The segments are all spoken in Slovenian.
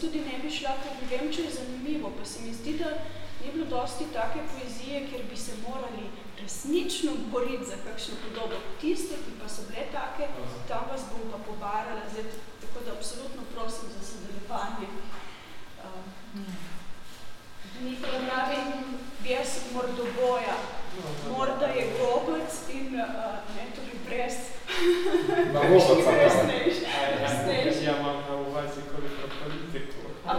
tudi ne bi šla, ker ne vem, če je zanimivo, pa se mi zdi, da ni bilo dosti take poezije, kjer bi se morali resnično boriti za kakšno podobo. Tiste, ki pa so bile take, tam vas bom pa pobarala, zdaj, tako da absolutno prosim za sodelovanje. Uh, Nikola pravi, bijes mordoboja, morda je gobec in uh, ne, tudi brez. Na gobeca, kaj? Ja, imam politiku. A?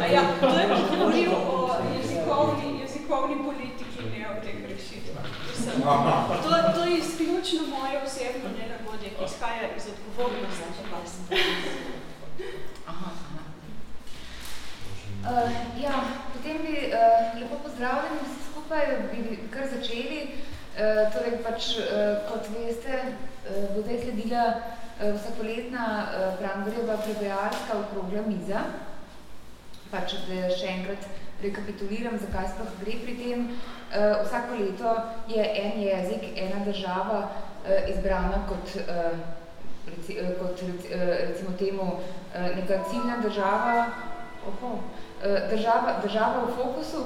A ja, to je govoril o jezikovni, jezikovni politiki, ne o teh rešitvah. To, to je izključno moje osebno nelagodje, ki izhaja iz odgovornosti vas. Aha, aha. Uh, ja, potem bi uh, lepo pozdravljeni vsi skupaj, bi kar začeli. Uh, torej pač, uh, kot veste, uh, bo zdaj sledila uh, vsakoletna uh, Brangorjeva prevajalska okrogla miza. Pač, da še enkrat rekapituliram, zakaj sploh gre pri tem. Uh, vsako leto je en jezik, ena država izbrana kot, kot reci, recimo temu neka ciljna država, oho, država, država v fokusu.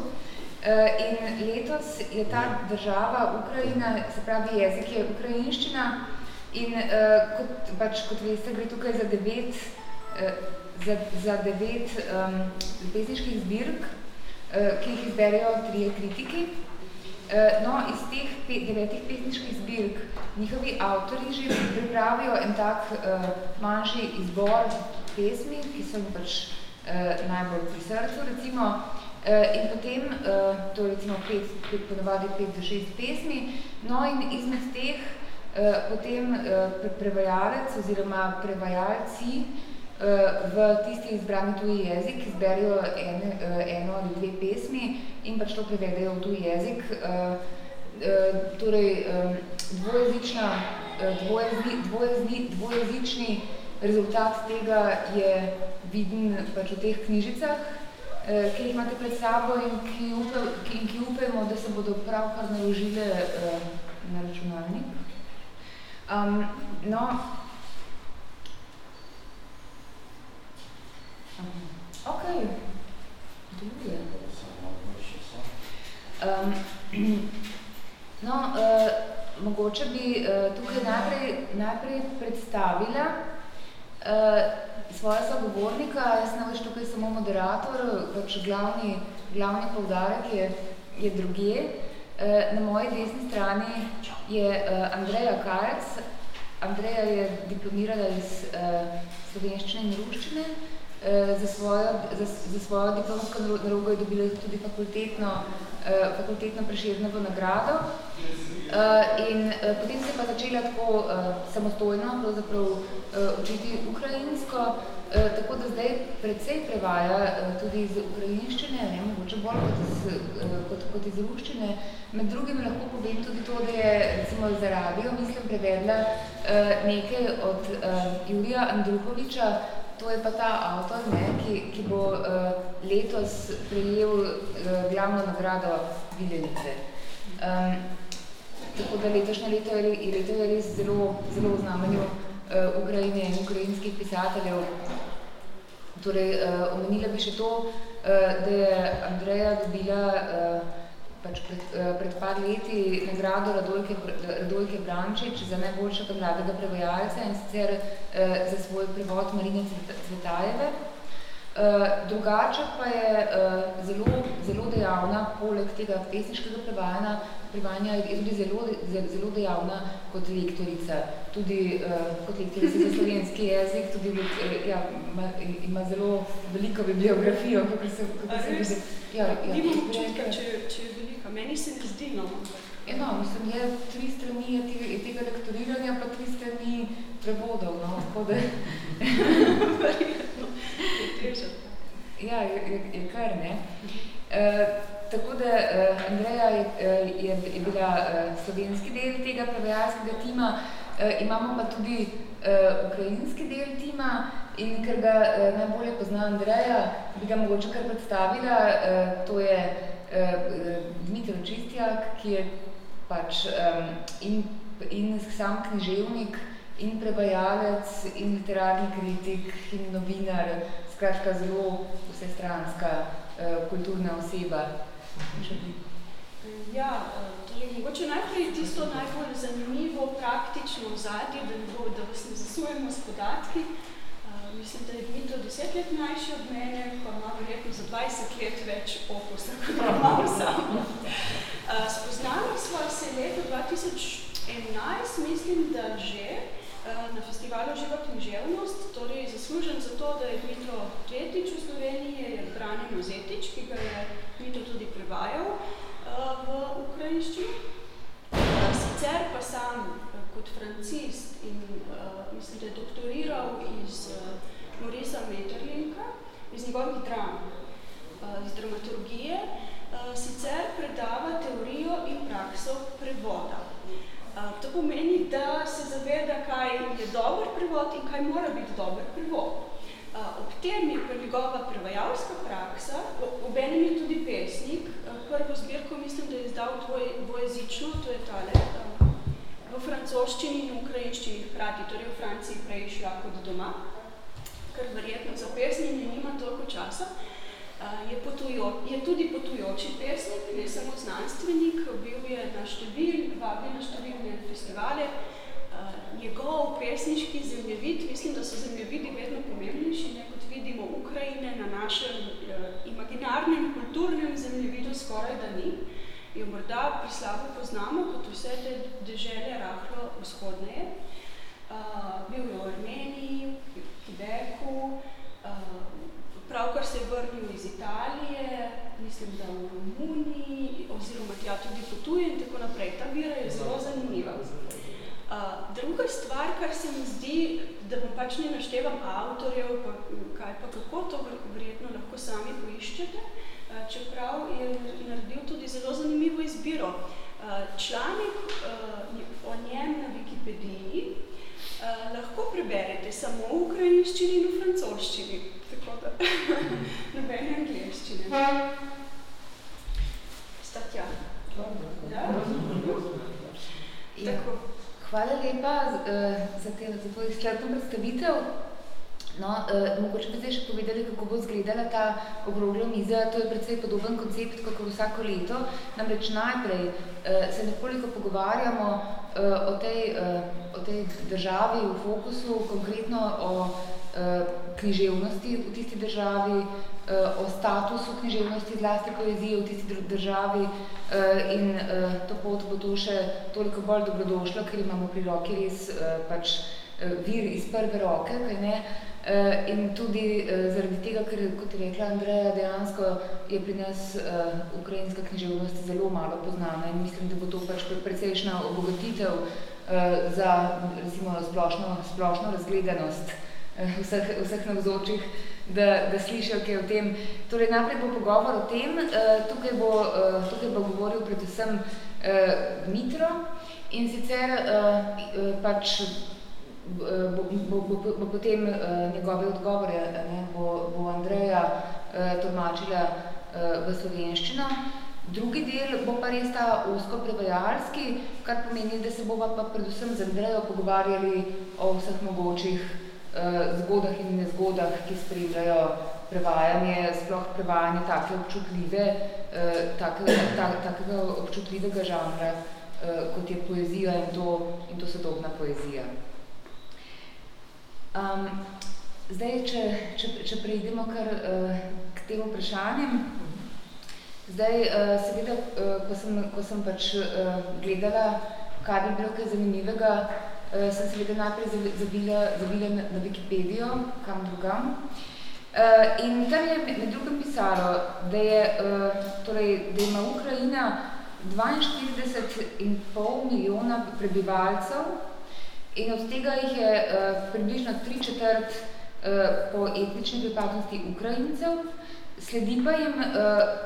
In letos je ta država Ukrajina, se pravi jezik je ukrajinščina in uh, kot, pač, kot veste, gre tukaj za devet, uh, za, za devet um, pesniških zbirk, uh, ki jih izberejo trije kritiki. Uh, no, iz teh pe devetih pesniških zbirk njihovi avtori že pripravijo en tak uh, manjši izbor pesmi, ki so pač uh, najbolj pri srcu, recimo, Uh, in potem, uh, to je recimo pet, pet, ponovadi pet do šest pesmi, no in izmed teh potem uh, pre prevajalec oziroma prevajalci uh, v tisti izbrani tuji jezik izberijo en, eno ali dve pesmi in pač to prevedejo v tuji jezik. Torej, dvojezična, dvojezni, dvojezni, dvojezični rezultat tega je viden pač v teh knjižicah, Eh, ki jih imate pred sabo in ki, upe, ki, in ki upemo, da se bodo pravkar naložile na računalnik. Um, no, ok. Um, no, uh, mogoče bi uh, tukaj najprej, najprej predstavila uh, svoja sogovornika, jaz sem več tukaj samo moderator, pač glavni, glavni povdarek je, je druge. Eh, na moji desni strani je eh, Andreja Kajec. Andreja je diplomirala iz eh, slovenščine in ruščine. Za svojo, za, za svojo diplomsko narogo je dobila tudi fakultetno, fakultetno preširnovo nagrado. In potem se je pa začela tako samostojno pravzaprav učiti ukrajinsko, tako da zdaj predvsej prevaja tudi iz ukrajinščine, ne, mogoče bolj kot iz, kot, kot iz ruščine. Med drugim lahko povem tudi to, da je recimo za radio, mislim, prevedla nekaj od Jurija Andruhoviča, To je pa ta avtor, ne, ki, ki bo uh, letos prejel uh, glavno nagrado Viljenice. Um, tako da letošnje leto je, leto je res zelo, zelo v znamenju uh, Ukrajine in ukrajinskih pisateljev. Torej, uh, omenila bi še to, uh, da je Andreja dobila uh, pač pred, uh, pred par leti nagrado Radojke, Radojke Brančič za najboljšega mladega prevajalca in sicer uh, za svoj prevod Marine Cvetajeve. Uh, drugače pa je uh, zelo, zelo dejavna, poleg tega pesniškega prevajanja, prevajanja je tudi zelo, zelo dejavna kot lektorica, tudi uh, kot lektorica za slovenski jezik, tudi ja, ima, ima zelo veliko bibliografijo, kako se, kako se vidi. Ja, ja, Nimam občutka, če, če je velika. Meni se ne zdi, no. Eno, mislim, je tri strani je tega, je tega lektoriranja, pa tri strani prevodov, no, tako da... ja, je, je, je kar, ne. Uh, Tako da uh, Andreja je, uh, je, je bila uh, slovenski del tega prevajalskega tima, uh, imamo pa tudi uh, ukrajinski del tima in ker ga uh, najbolje pozna Andreja, bi ga mogoče kar predstavila, uh, to je uh, Dmitr Čistjak, ki je pač um, in, in sam književnik in prevajalec, in literarni kritik, in novinar, skratka zelo vsestranska uh, kulturna oseba. Ja, torej, mogoče najprej tisto najbolj zanimivo, praktično vzadje, da, bo, da vas ne zasujemo s podatki. Uh, mislim, da je Dmitro deset let mlajši od mene, pa ima verjetno za 20 let več okusa, kot pa imam sam. Uh, spoznali smo se leta 2011, mislim, da že, uh, na festivalu Živa književnost, torej zaslužen za to, da je Dmitro tretjič v Sloveniji, je Brane Mozetič, ki ga je Dmitro tudi prevajal. Eh, v ukrajinščini. Eh, sicer pa sam eh, kot francist in mislim, da je doktoriral iz Morisa Metterlinka, iz njegovih dram, iz dramaturgije, sicer predava teorijo in prakso prevoda. To pomeni, da se zaveda, kaj je dober prevod in kaj mora biti dober prevod. Ob tem je pa njegova prevajalska praksa, ob enem je tudi pesnik, prvo zbirko mislim, da je izdal tvoj, dvojezično, to je tale, v francoščini in ukrajinščini hkrati, torej v Franciji prej šla kot doma, ker verjetno za pesnjenje nima toliko časa. Je, potujo, je tudi potujoči pesnik, ne samo znanstvenik, bil je na števil, vabil na številne festivale, njegov pesniški zemljevid, mislim, da so zemljevidi vedno pomembnejši, ne, kot vidimo Ukrajine na našem eh, imaginarnem kulturnem zemljevidu skoraj da ni. Jo morda pri slabo poznamo, kot vse te dežele rahlo vzhodneje. Uh, bil je v Armeniji, v Kibeku, uh, pravkar se je vrnil iz Italije, mislim, da v Romuniji, oziroma tja tudi potuje in tako naprej. Ta vira je zelo zanimiva. Uh, druga stvar, kar se mi zdi, da vam pač ne naštevam avtorjev, pa kaj pa kako, to verjetno lahko sami poiščete, uh, čeprav je naredil tudi zelo zanimivo izbiro. Uh, članek uh, o njem na Wikipediji uh, lahko preberete samo v ukrajinščini in v francoščini, tako da nobene angliščine. Statja. Ja? Tako. Hvala lepa uh, za, te, za to izčrpno predstavitev. No, uh, mogoče bi zdaj še povedali, kako bo izgledala ta obrogla miza. To je predvsej podoben koncept, kot vsako leto. Namreč najprej uh, se nekoliko pogovarjamo uh, o, tej, uh, o tej državi v fokusu, konkretno o uh, književnosti v tisti državi, uh, o statusu književnosti, zlasti poezije v tisti državi uh, in uh, to pot bo to še toliko bolj dobrodošlo, ker imamo pri roki res uh, pač uh, vir iz prve roke, kaj ne? Uh, in tudi uh, zaradi tega, ker, kot je rekla Andreja, dejansko je pri nas ukrajinska književnost zelo malo poznana in mislim, da bo to pač precejšna obogatitev za recimo splošno, splošno razgledanost vseh, vseh navzočih da, da slišijo kaj o tem. Torej, najprej bo pogovor o tem, tukaj, bo, tukaj bo govoril predvsem Mitro in sicer pač bo, bo, bo, bo potem uh, njegove odgovore ne, bo, bo Andreja uh, tolmačila uh, v slovenščino. Drugi del bo pa res ta osko prevajalski, kar pomeni, da se bova pa predvsem z Andrejo pogovarjali o vseh mogočih uh, zgodah in nezgodah, ki spremljajo prevajanje, sploh prevajanje take občutljive, uh, takega, tak, takega občutljivega žanra, uh, kot je poezija in to, in to sodobna poezija. Um, zdaj, če, če, če prejdemo kar uh, k tem vprašanjem, zdaj, uh, seveda, uh, ko, sem, ko sem pač uh, gledala, kaj bi bilo kaj zanimivega, uh, sem seveda najprej zavila, zavila na, na Wikipedijo, kam drugam. Uh, in tam je med drugim pisalo, da, je, uh, torej, da ima Ukrajina 42,5 milijona prebivalcev in od tega jih je uh, približno tri četrt uh, po etnični pripadnosti Ukrajincev, sledi pa jim uh,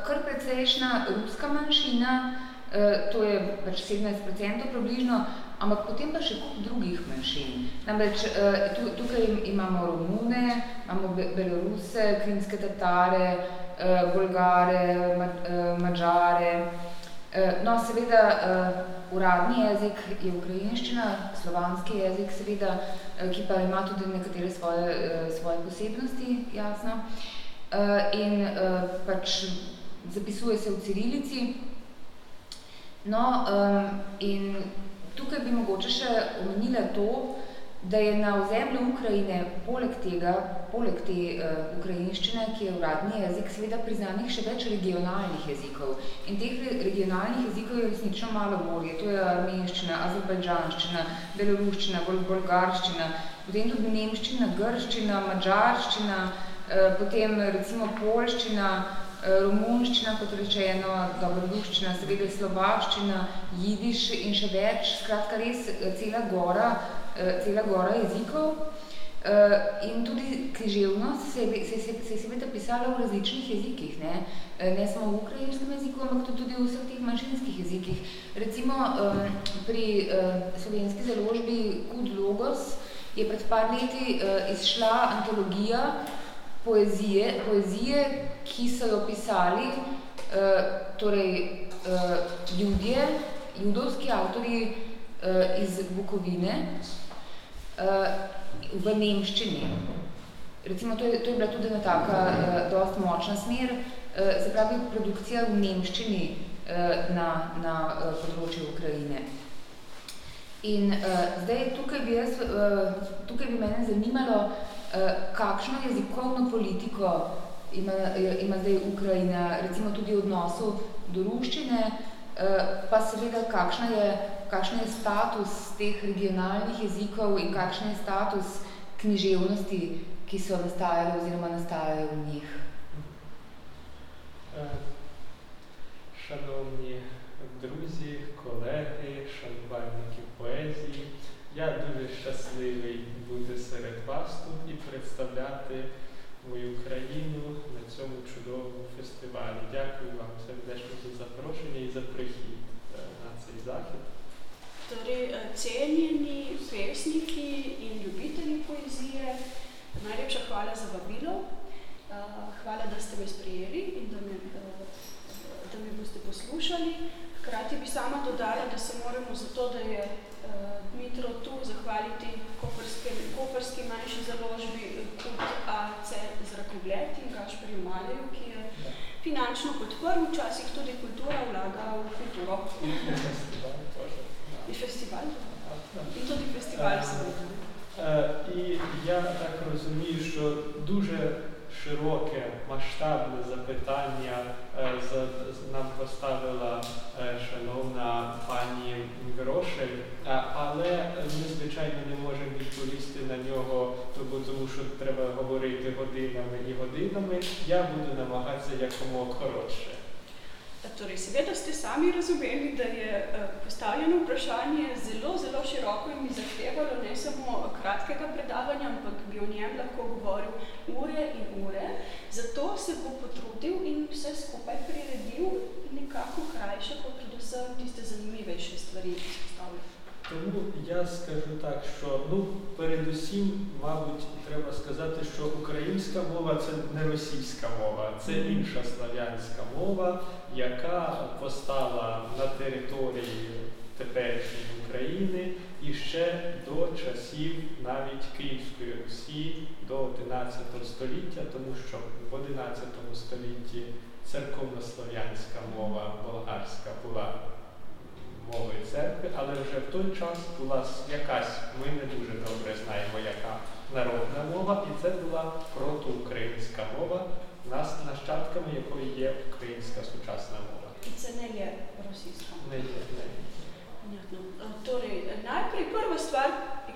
kar precejšna ruska manjšina, uh, to je pač 17% približno, ampak potem pa še kup drugih manjšin. Namreč eh, tukaj imamo Romune, imamo Beloruse, Krimske Tatare, eh, Bolgare, eh, Mađare, No, seveda, uradni jezik je ukrajinščina, slovanski jezik, seveda, ki pa ima tudi nekatere svoje, svoje posebnosti, jasno. In pač zapisuje se v cirilici. No, in tukaj bi mogoče še omenila to, da je na ozemlju Ukrajine poleg tega, poleg te uh, ukrajinščine, ki je uradni jezik, seveda priznanih še več regionalnih jezikov. In teh regionalnih jezikov je resnično malo morje. To je armenščina, azerbajdžanščina, beloruščina, bol bolgarščina, potem tudi nemščina, grščina, mađarščina, uh, potem recimo polščina, uh, romunščina, kot rečeno, dobroduščina, seveda slovaščina, jidiš in še več, skratka res cela gora Eh, cela gora jezikov. Uh, in tudi književnost se se, se, se je seveda pisala v različnih jezikih, ne? Uh, ne samo v ukrajinskem jeziku, ampak tudi v vseh teh manjšinskih jezikih. Recimo um, pri uh, slovenski založbi Kud Logos je pred par leti uh, izšla antologija poezije, poezije, ki so jo pisali uh, torej, uh, ljudje, judovski avtori uh, iz Bukovine, v nemščini. Recimo, to je, to je bila tudi ena taka uh, dost močna smer, uh, se pravi produkcija v nemščini uh, na, na uh, področju Ukrajine. In uh, zdaj tukaj bi, jaz, uh, tukaj bi mene zanimalo, uh, kakšno jezikovno politiko ima, ima zdaj Ukrajina, recimo tudi odnosu do ruščine, uh, pa seveda kakšna je kakšen je status teh regionalnih jezikov in kakšen je status književnosti, ki so nastajale oziroma nastajajo v njih? Шановні друзі, колеги, шанувальники поезії, я дуже щасливий бути серед вас тут і представляти мою країну на цьому чудовому фестивалі. Дякую cenjeni pesniki in ljubitelji poezije, najlepša hvala za vabilo, eh, hvala, da ste me sprijeli in da me, eh, da me boste poslušali. Hkrati bi sama dodala, da se moramo zato, da je eh, Dmitro tu, zahvaliti koperske, koperski manjši založbi Kult AC Zrakogled in Gašperju Maleju, ki je finančno podprl, včasih tudi kultura vlaga v kulturo. In festival. І тут і фестиваль сьогодні. І я так розумію, що дуже широке, масштабне запитання нам поставила шановна пані Грошель, але ми, звичайно, не можемо відповісти на нього, тому що треба говорити годинами і годинами. Я буду намагатися якомога коротше. Torej, seveda ste sami razumeli, da je eh, postavljeno vprašanje zelo, zelo široko in mi zahtevalo ne samo kratkega predavanja, ampak bi o njem lahko govoril ure in ure. Zato se bo potrudil in vse skupaj priredil nekako krajše, kot predvsem tiste zanimivejše stvari izpostavljati. Тому я скажу так, що ну передусім, мабуть, треба сказати, що українська мова це не російська мова, це інша слав'янська мова, яка постала на території теперішньої України і ще до часів навіть Київської Русі до 11 століття, тому що в 11 столітті церковнослов'янська мова болгарська була мовою церкви, але вже в той час була якась, ми не дуже добре знаємо, яка народна мова, і це була протоукраїнська мова, нащадками якої є українська сучасна мова. І це не є російська мова? Не є, не є. Torej, najprej prva stvar,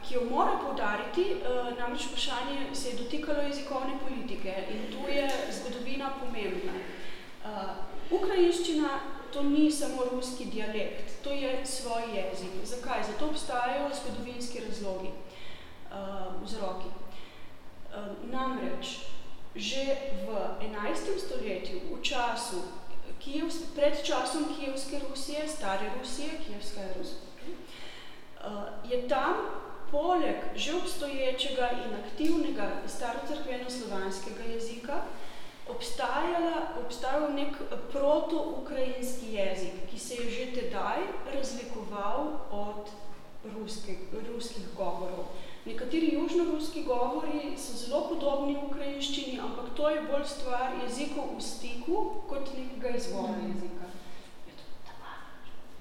ki jo mora poudariti, namreč vprašanje se je dotikalo jezikovne politike in tu je zgodovina pomembna. Ukrajinščina to ni samo ruski dialekt, to je svoj jezik. Zakaj? Zato obstajajo zgodovinski razlogi, uh, vzroki. Uh, namreč, že v 11. stoletju, v času, Kijev, pred časom Kijevske Rusije, stare Rusije, Kijevska je Rusija, uh, je tam poleg že obstoječega in aktivnega starocrkveno-slovanskega jezika obstajala, obstajal nek eh, protoukrajinski jezik, ki se je že tedaj razlikoval od ruske, ruskih govorov. Nekateri južnoruski govori so zelo podobni ukrajinščini, ampak to je bolj stvar jezikov v stiku kot nekega izvora mm. jezika.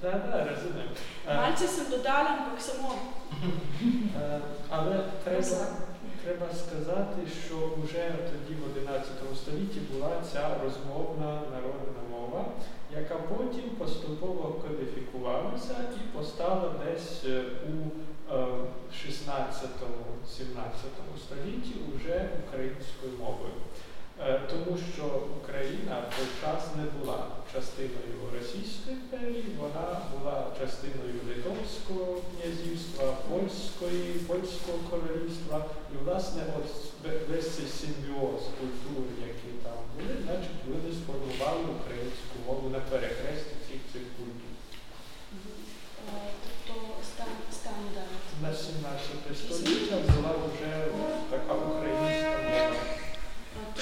Da, da, razumem. Malce sem dodala, ampak samo. Uh, ampak prej, треба сказати, що вже тоді в 11 столітті була ця розмовна народна мова, яка потім поступово кодифікувалася і постала десь у 16-17 столітті вже українською мовою. Тому що Україна в той час не була частиною Російської імперії, вона була частиною Литовського князівства, Польської, Польського королівства. І, власне, от весь цей симбіоз культур, які там були, значить, вони сформували українську мову на перехресті всіх цих культур. Тобто стандарт. На 17 століття була вже.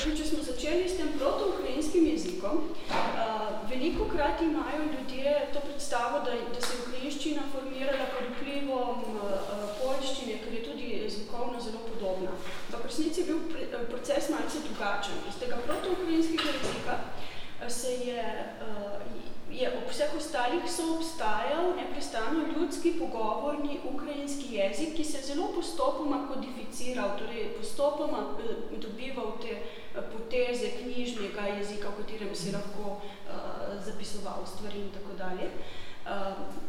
Torej, če smo začeli s tem protoukrajinskim jezikom, uh, veliko krat imajo ljudje to predstavo, da, da se je ukrajinščina formirala pod vplivom uh, poljščine, ker je tudi jezikovno zelo podobna. Ampak resnici je bil proces malce drugačen. Iz tega protoukrajinskega jezika se je uh, je ob vseh ostalih soobstajal neprestano ljudski pogovorni ukrajinski jezik, ki se je zelo postopoma kodificiral, torej postopoma eh, dobival te poteze knjižnega jezika, v katerem se lahko uh, zapisoval stvari in tako dalje. Uh,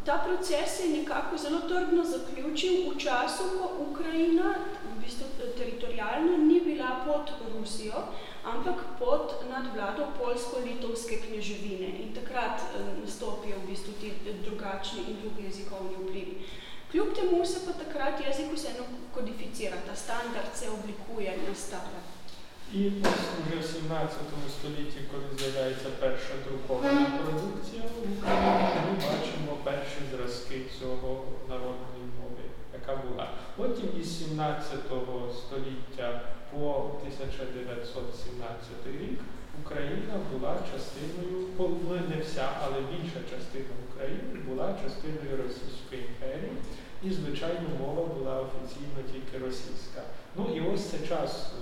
ta proces je nekako zelo trdno zaključil v času, ko Ukrajina v bistvu teritorijalno ni bila pod Rusijo, ampak pod nadvlado polsko-litovske kneževine in takrat eh, nastopijo v bistvu ti drugačni in drugi jezikovni vplivi. Kljub temu se pa takrat jezik vseeno kodificira, ta standard se oblikuje in nastavlja. І ось уже в 17 столітті, коли з'являється перша друкована продукція в Україні, ми бачимо перші зразки цього народної мови, яка була. Потім із 17 століття по 1917 рік Україна була частиною, ну не вся, але більша частина України була частиною Російської імперії, і, звичайно, мова була офіційно тільки російська. Ну і ось це час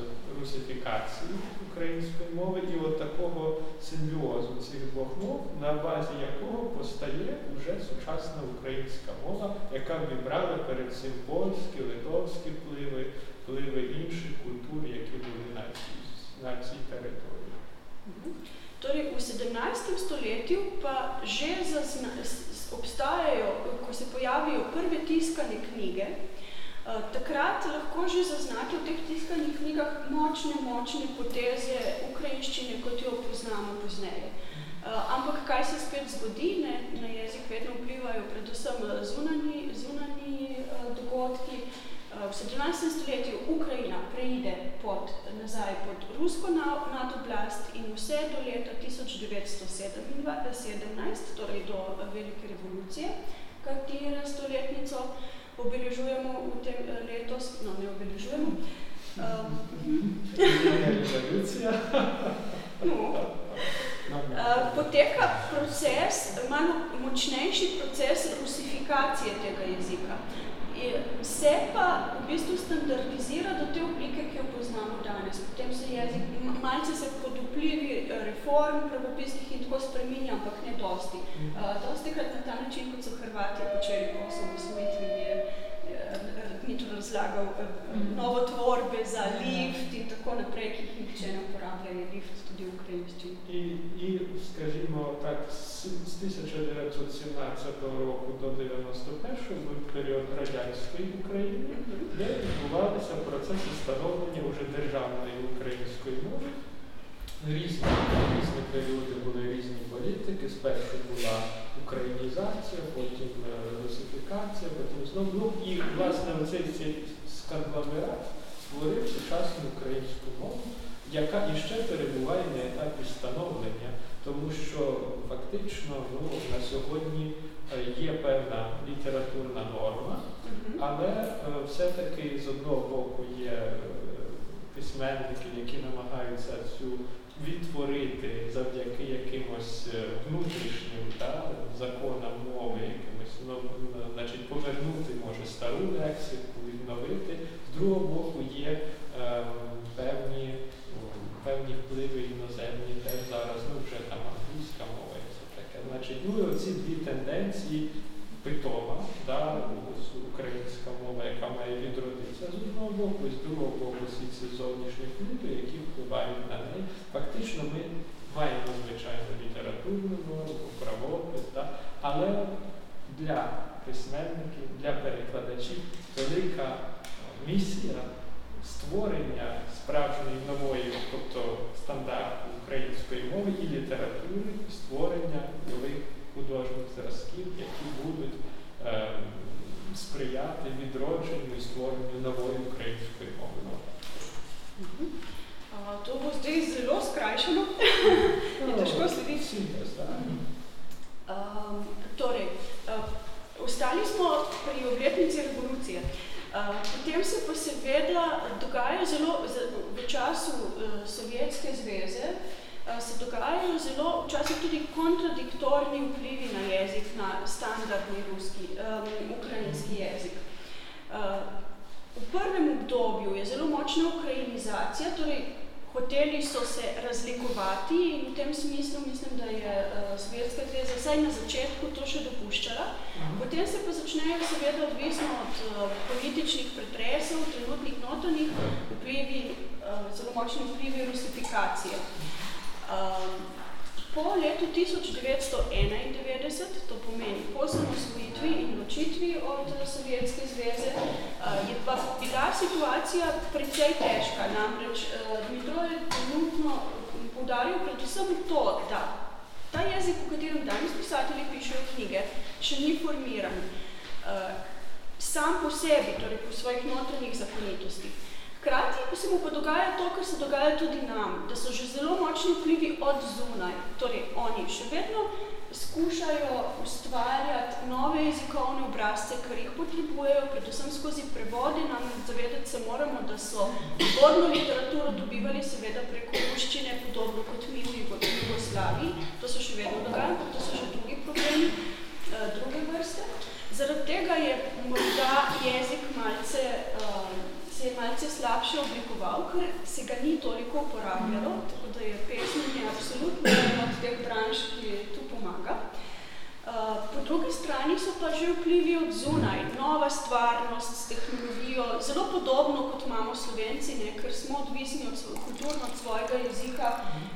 русифікації української мови і от такого симбіозу цих двох мов, на базі якого постає вже сучасна українська мова, яка вібрала перед цим польські, литовські впливи, впливи інших культур, які були на цій, на цій території. Torej, v 17. stoletju pa že obstajajo, ko se pojavijo prve tiskane takrat lahko že zaznate v teh tiskanih knjigah močne, močne poteze ukrajinščine, kot jo poznamo pozneje. Uh, ampak kaj se spet zgodi, ne, na jezik vedno vplivajo predvsem zunani, zunani uh, dogodki, v 17. stoletju Ukrajina preide pod, nazaj pod rusko nadoblast in vse do leta 1917, torej do velike revolucije, katere stoletnico obeležujemo v tem letos, no ne obeležujemo. Um, no, poteka proces, malo močnejši proces rusifikacije tega jezika E, se pa v bistvu standardizira do te oblike, ki jo poznamo danes. Potem se jezik, malce se pod vplivi eh, reform pravopisnih in tako spreminja, ampak ne dosti. Mhm. Eh, uh, dosti krat na ta način, kot so Hrvatje počeli po osamosvojitvi, je eh, Mitro razlagal mhm. novo tvorbe za lift in tako naprej, ki jih nihče ne uporablja, je lift tudi v ukrajinščini. I, i, skažimo, tak з, з 1917 року до 91 був період радянської України, де відбувалися процеси становлення вже державної української мови. Різні, різні періоди були різні політики. Спершу була українізація, потім русифікація, потім знову. Ну і власне оцей цей сконгломерат створив сучасну українську мову, яка іще перебуває на етапі становлення, тому що фактично ну, на сьогодні є певна літературна норма, але все-таки з одного боку є письменники, які намагаються цю відтворити завдяки якимось е, внутрішнім та, законам мови, якимось, ну, значить, повернути може стару лексику, відновити. З другого боку, є е, певні, певні впливи іноземні, теж зараз, ну вже там англійська мова і все таке. Значить, ну і оці дві тенденції питома, да, українська мова, яка має відродитися з одного боку, і з другого боку всі ці зовнішні впливи, які впливають на неї. Фактично ми маємо, звичайно, літературну мову, правопис, да, але для письменників, для перекладачів велика місія створення справжньої нової, тобто стандарту української мови і літератури, створення нових художніх зразків, які будуть е, сприяти відродженню і створенню нової української мови. To bo zdaj zelo skrajšano in težko slediti. Sintez, da. Um, torej, uh, ostali smo pri obletnici revolucije. Uh, potem se pa seveda dogaja zelo v času uh, Sovjetske zveze, uh, Eh, se dogajajo zelo včasih tudi kontradiktorni vplivi na jezik, na standardni ruski, um, ukrajinski jezik. Uh, v prvem obdobju je zelo močna ukrajinizacija, torej hoteli so se razlikovati in v tem smislu mislim, da je uh, Sovjetska zveza vsaj na začetku to še dopuščala. Potem se pa začnejo seveda odvisno od uh, političnih pretresov, trenutnih notanih vplivi, uh, zelo močni vplivi rusifikacije. Um, po letu 1991, to pomeni po samosvojitvi in ločitvi od Sovjetske zveze, uh, je pa bila situacija precej težka. Namreč uh, Dmitrov je trenutno poudaril predvsem to, da ta jezik, v katerem danes pisatelji pišejo knjige, še ni formiran uh, sam po sebi, torej po svojih notranjih zakonitostih. Hkrati pa se mu pa dogaja to, kar se dogaja tudi nam, da so že zelo močni vplivi od zunaj. Torej, oni še vedno skušajo ustvarjati nove jezikovne obrazce, kar jih potrebujejo, predvsem skozi prevode, nam zavedati se moramo, da so zgodno literaturo dobivali seveda preko ruščine, podobno kot mi v Jugoslaviji. To se še vedno dogaja, to so že drugi problemi, uh, druge vrste. Zaradi tega je morda jezik malce se je malce slabše oblikoval, ker se ga ni toliko uporabljalo, tako da je pesmenje absolutno od teh branž, ki tu pomaga. Uh, po drugi strani so pa že vplivi od zunaj, nova stvarnost s tehnologijo, zelo podobno kot imamo slovenci, ne, ker smo odvisni od svoj, kulturno od svojega jezika,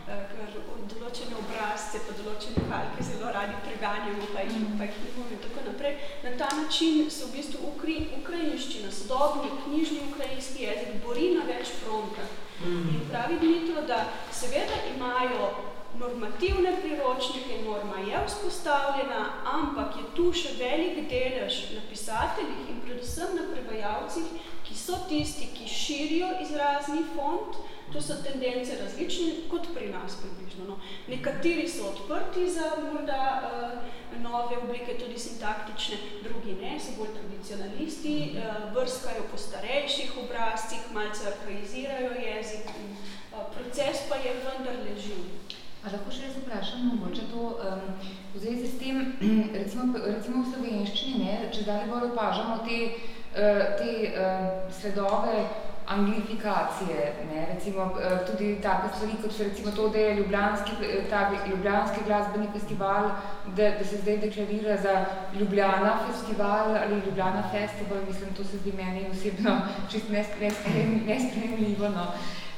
ker določene obrazce, pa določene kalke zelo radi preganjamo, pa jih, pa jih in tako naprej. Na ta način se v bistvu ukri, ukrajinščina, sodobni, knjižni ukrajinski jezik bori na več frontah. In pravi Dmitro, da seveda imajo normativne priročnike, norma je vzpostavljena, ampak je tu še velik delež na pisateljih in predvsem na prevajalcih, ki so tisti, ki širijo izrazni font, to so tendence različne, kot pri nas približno. No. Nekateri so odprti za morda uh, nove oblike, tudi sintaktične, drugi ne, so bolj tradicionalisti, uh, vrskajo po starejših obrazcih, malce arhaizirajo jezik in uh, proces pa je vendar ležil. A lahko še res vprašam, mogoče to um, v zvezi s tem, recimo, recimo v slovenščini, ne, če dalje bolj opažamo te, te uh, sledove anglifikacije, ne, recimo uh, tudi take stvari, kot so recimo to, da je Ljubljanski, ta Ljubljanski glasbeni festival, da, da se zdaj deklarira za Ljubljana festival ali Ljubljana festival, mislim, to se zdi meni osebno čist nespremljivo, no.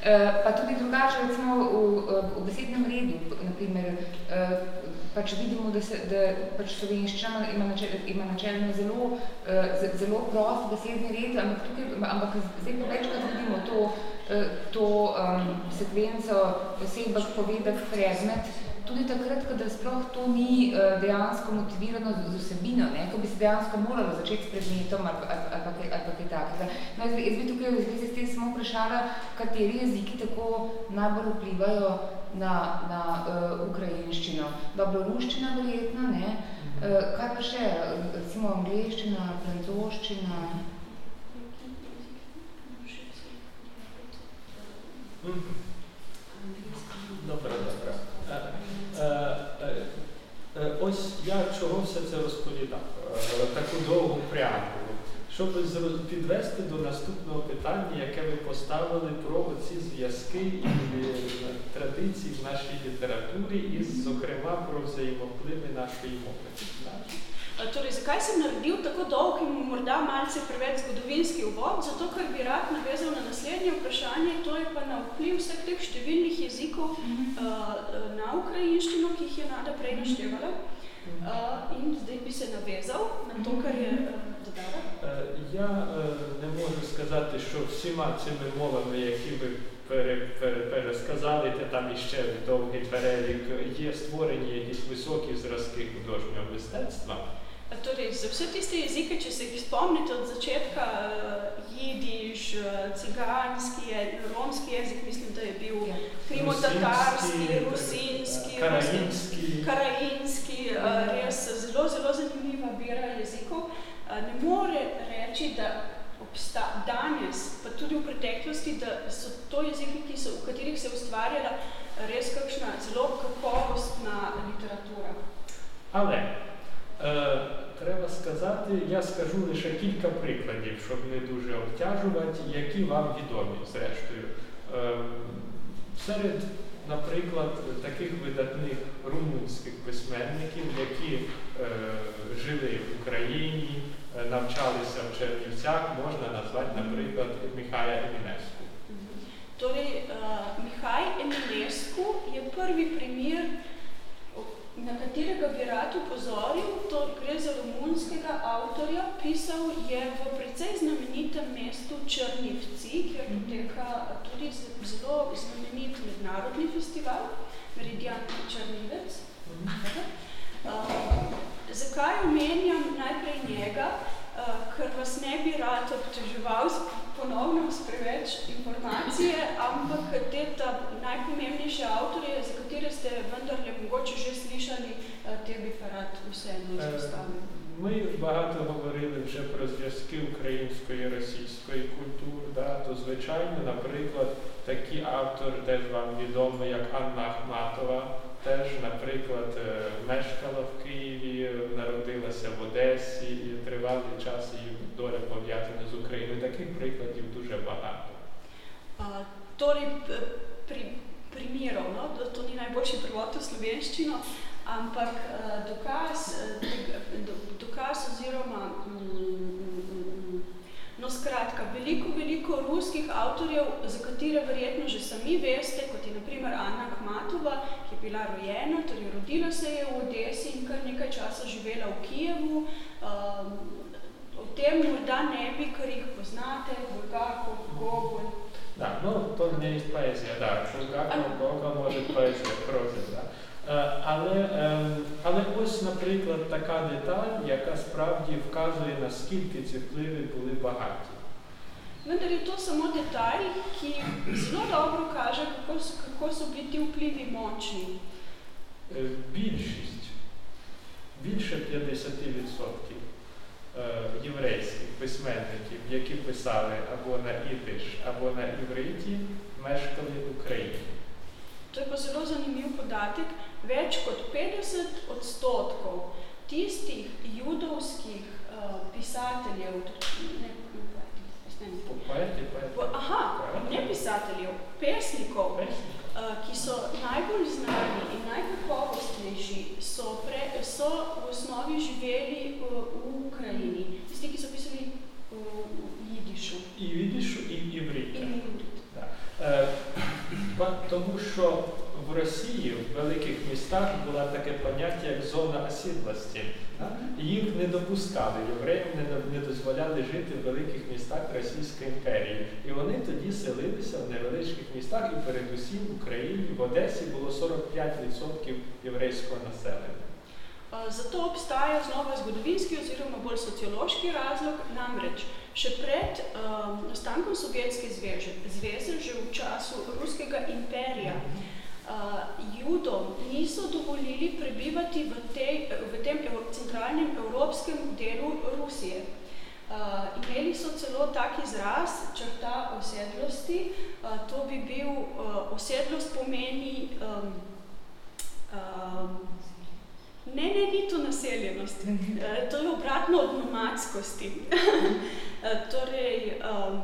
Eh, pa tudi drugače, recimo v, v besednem redu, naprimer, eh, pač vidimo, da, se, da pač slovenščina ima, načel, ima načelno zelo, eh, zelo prost besedni red, ampak, tukaj, ampak zdaj pa večkrat vidimo to, to um, sekvenco osebak povedak predmet, tudi takrat, da sploh to ni eh, dejansko motivirano z vsebino, ne? ko bi se dejansko moralo začeti s predmetom ali, ali, ali, ali, ali pa kaj takega. No, jaz, jaz bi tukaj v zvezi s tem samo vprašala, kateri jeziki tako najbolj vplivajo na, na uh, ukrajinščino. Dobro, ruščina verjetno, ne? Uh, kaj pa še, recimo angleščina, francoščina? Mm -hmm. Dobro, dobro. Е, е, е, Ось я чого все це розповідав, таку довгу преамбулу, щоб підвести до наступного питання, яке ви поставили про ці зв'язки і традиції в нашій літературі, і, зокрема, про взаємовпливи нашої мови. Так? Uh, Torej, zakaj sem naredil tako dolg in morda malce preveč zgodovinski uvod? Zato, ker bi rad navezal na naslednje vprašanje, to je pa na vpliv vseh teh številnih jezikov uh, na ukrajinščino, ki jih je Nada prej naštevala. Uh, in zdaj bi se navezal na to, kar je uh, dodala. Е, Я е, не можу сказати, що всіма цими мовами, які ви пере, пере, пересказали, та там іще довгий перелік, є створені якісь високі зразки художнього мистецтва. Torej, za vse tiste jezike, če se jih spomnite od začetka, eh, jidiš, eh, ciganski, romski jezik, mislim, da je bil ja. krimotatarski, rusinski, karajinski, karajinski eh, res zelo, zelo zanimiva bira jezikov. Ne more reči, da obsta, danes, pa tudi v preteklosti, da so to jeziki, ki so, v katerih se je ustvarjala res kakšna zelo kakovostna literatura. Ale треба сказати, я скажу лише кілька прикладів, щоб не дуже обтяжувати, які вам відомі, зрештою. Е, серед, наприклад, таких видатних румунських письменників, які е, жили в Україні, е, навчалися в Чернівцях, можна назвати, наприклад, Михая Емінеску. Uh, Mihaj Emilescu je prvi primer, na katerega bi rad upozoril. To gre za romunskega avtorja. Pisal je v precej znamenitem mestu Črnivci, kjer poteka tudi zelo znamenit mednarodni festival, Meridian Črnivec. Uh, zakaj omenjam najprej njega? Uh, ker vas ne bi rad obteževal s ponovno s preveč informacije, ampak te ta najpomembnejše avtorje, za katere ste vendarle mogoče že slišali, uh, te bi pa rad vseeno Е, izpostavil. Ми багато говорили вже про зв'язки української і російської культур. Да? То, звичайно, наприклад, такий автор теж вам відомий, як Анна Ахматова, теж, наприклад, е, мешкала в Києві, народилася в Одесі тривалий час її доля пов'язана з Україною. Таких прикладів дуже багато. P- pri, primerov, no? to ni najboljši prevod v slovenščino, ampak dokaz, dokaz oziroma, skratka, veliko, veliko ruskih avtorjev, za katere verjetno že sami veste, kot je naprimer Anna Akhmatova, ki je bila rojena, torej rodila se je v Odesi in kar nekaj časa živela v Kijevu. Um, o tem morda ne bi, ker jih poznate, Bulgakov, Gogol, Да, ну, то не є поезія, да. Булгаков, Бога може поезія, проза, да. Е, Але, ем, але ось, наприклад, така деталь, яка справді вказує, наскільки ці впливи були багаті. Vendar je to samo detalj, ki zelo dobro kaže, kako so, kako so bili ti vplivi močni. Більшість, більше 50% е, єврейських письменників, які писали або на ідиш, або на івриті, мешкали в Україні. To je pa zelo zanimiv podatek, več kot 50 odstotkov tistih judovskih uh, pisateljev, ne, ne, ne, ne, aha, ne pisateljev, pesnikov, таке поняття як зона осідлості. Їх не допускали, євреям не, не дозволяли жити в великих містах Російської імперії. І вони тоді селилися в невеличких містах, і передусім в Україні, в Одесі було 45% єврейського населення. Uh, Zato obstaja znova zgodovinski oziroma bolj sociološki razlog, namreč še pred um, nastankom Sovjetske zveze, zveze, že v času Ruskega imperija, uh, judom niso dovolili prebivati v, tej, v tem centralnem evropskem delu Rusije. Uh, imeli so celo tak izraz, črta osedlosti. Uh, to bi bil, uh, osedlost pomeni Um, um, ne, ne, ni to naseljenost. Uh, to je obratno od nomadskosti. uh, torej, um,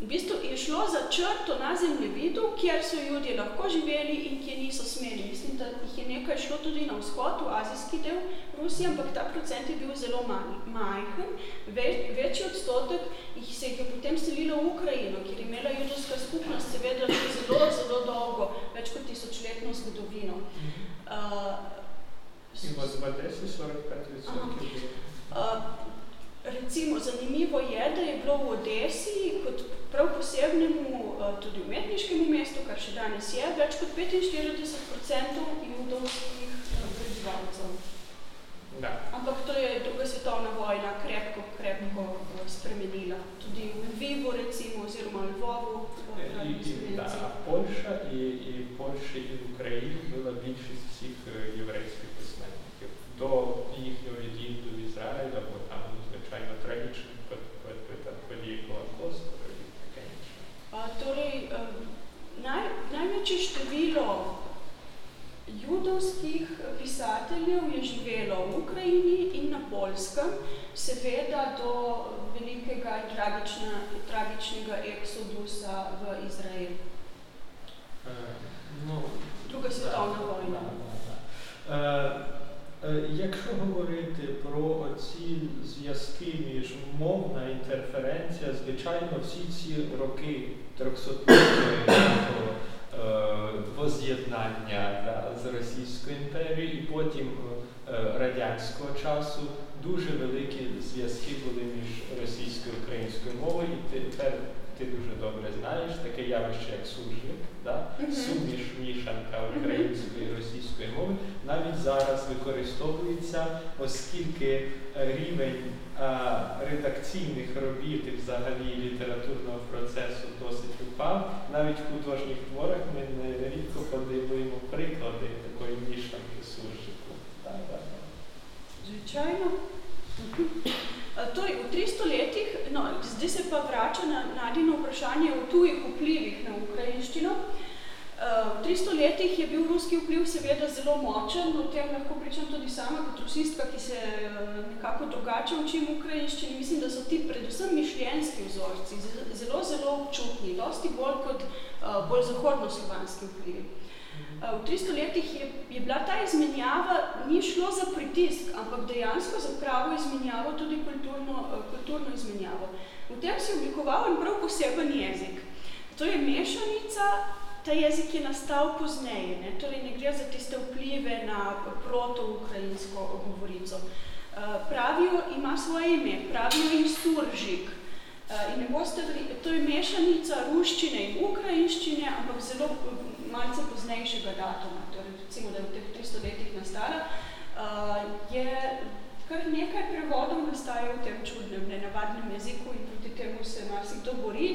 V bistvu je šlo za črto na zemljevidu, kjer so ljudje lahko živeli in kjer niso smeli. Mislim, da jih je nekaj šlo tudi na vzhod, v azijski del Rusije, ampak ta procent je bil zelo majhen. Ve, večji odstotek jih se je potem selilo v Ukrajino, kjer je imela judovska skupnost seveda že zelo, zelo dolgo, več kot tisočletno zgodovino. Uh, In v Odesi 45 uh, Recimo, zanimivo je, da je bilo v Odesi kot prav posebnemu uh, tudi umetniškemu mestu, kar še danes je, več kot 45% judovskih uh, prebivalcev. Da. Ampak to je druga svetovna vojna krepko, krepko uh, spremenila. Tudi v Lvivu, recimo, oziroma Lvovu. Da, Poljša in Poljša in Ukrajina bila bivših vseh jevrejskih pismenikov. Do njih ljudi do Izraela, bo tam zvečajno tragično, kot, kot, kot, kot je holokost, Torej, Naj, največje število judovskih pisateljev je živelo v Ukrajini in na Polskem, seveda do velikega in tragična, tragičnega eksodusa v Izrael. E, no, Druga svetovna vojna. Da, da, da. E, Е, Якщо говорити про ці зв'язки між мовна інтерференція, звичайно, всі ці роки 300-ліття воз'єднання да, з Російською імперією і потім е, радянського часу дуже великі зв'язки були між російською і українською мовою, і тепер ти дуже добре знаєш таке явище, як суржик, да? Суміш мішанка української і російської мови, навіть зараз використовується, оскільки рівень а, редакційних робіт і взагалі літературного процесу досить упав. Навіть в художніх творах ми нерідко подивимо приклади такої мішанки суржику. Да, да. Звичайно. Torej, v 300 letih, no, zdaj se pa vrača na Nadino vprašanje o tujih vplivih na ukrajinščino. V 300 letih je bil ruski vpliv seveda zelo močen, o tem lahko pričam tudi sama kot rusistka, ki se nekako drugače učim ukrajinščini. Mislim, da so ti predvsem mišljenjski vzorci zelo, zelo občutni, dosti bolj kot bolj zahodno-slovanski vplivi. V 300 letih je, je bila ta izmenjava, ni šlo za pritisk, ampak dejansko za pravo izmenjavo, tudi kulturno, kulturno izmenjavo. V tem se je oblikoval en prav poseben jezik. To je mešanica, ta jezik je nastal pozneje, ne? torej ne gre za tiste vplive na proto-ukrajinsko govorico. Pravijo, ima svoje ime, pravijo jim suržik. In ne boste, to je mešanica ruščine in ukrajinščine, ampak zelo malce poznejšega datuma, torej recimo, da je v teh 300 letih nastala, je kar nekaj prevodov nastaja v tem čudnem, nenavadnem jeziku in proti temu se marsikdo bori,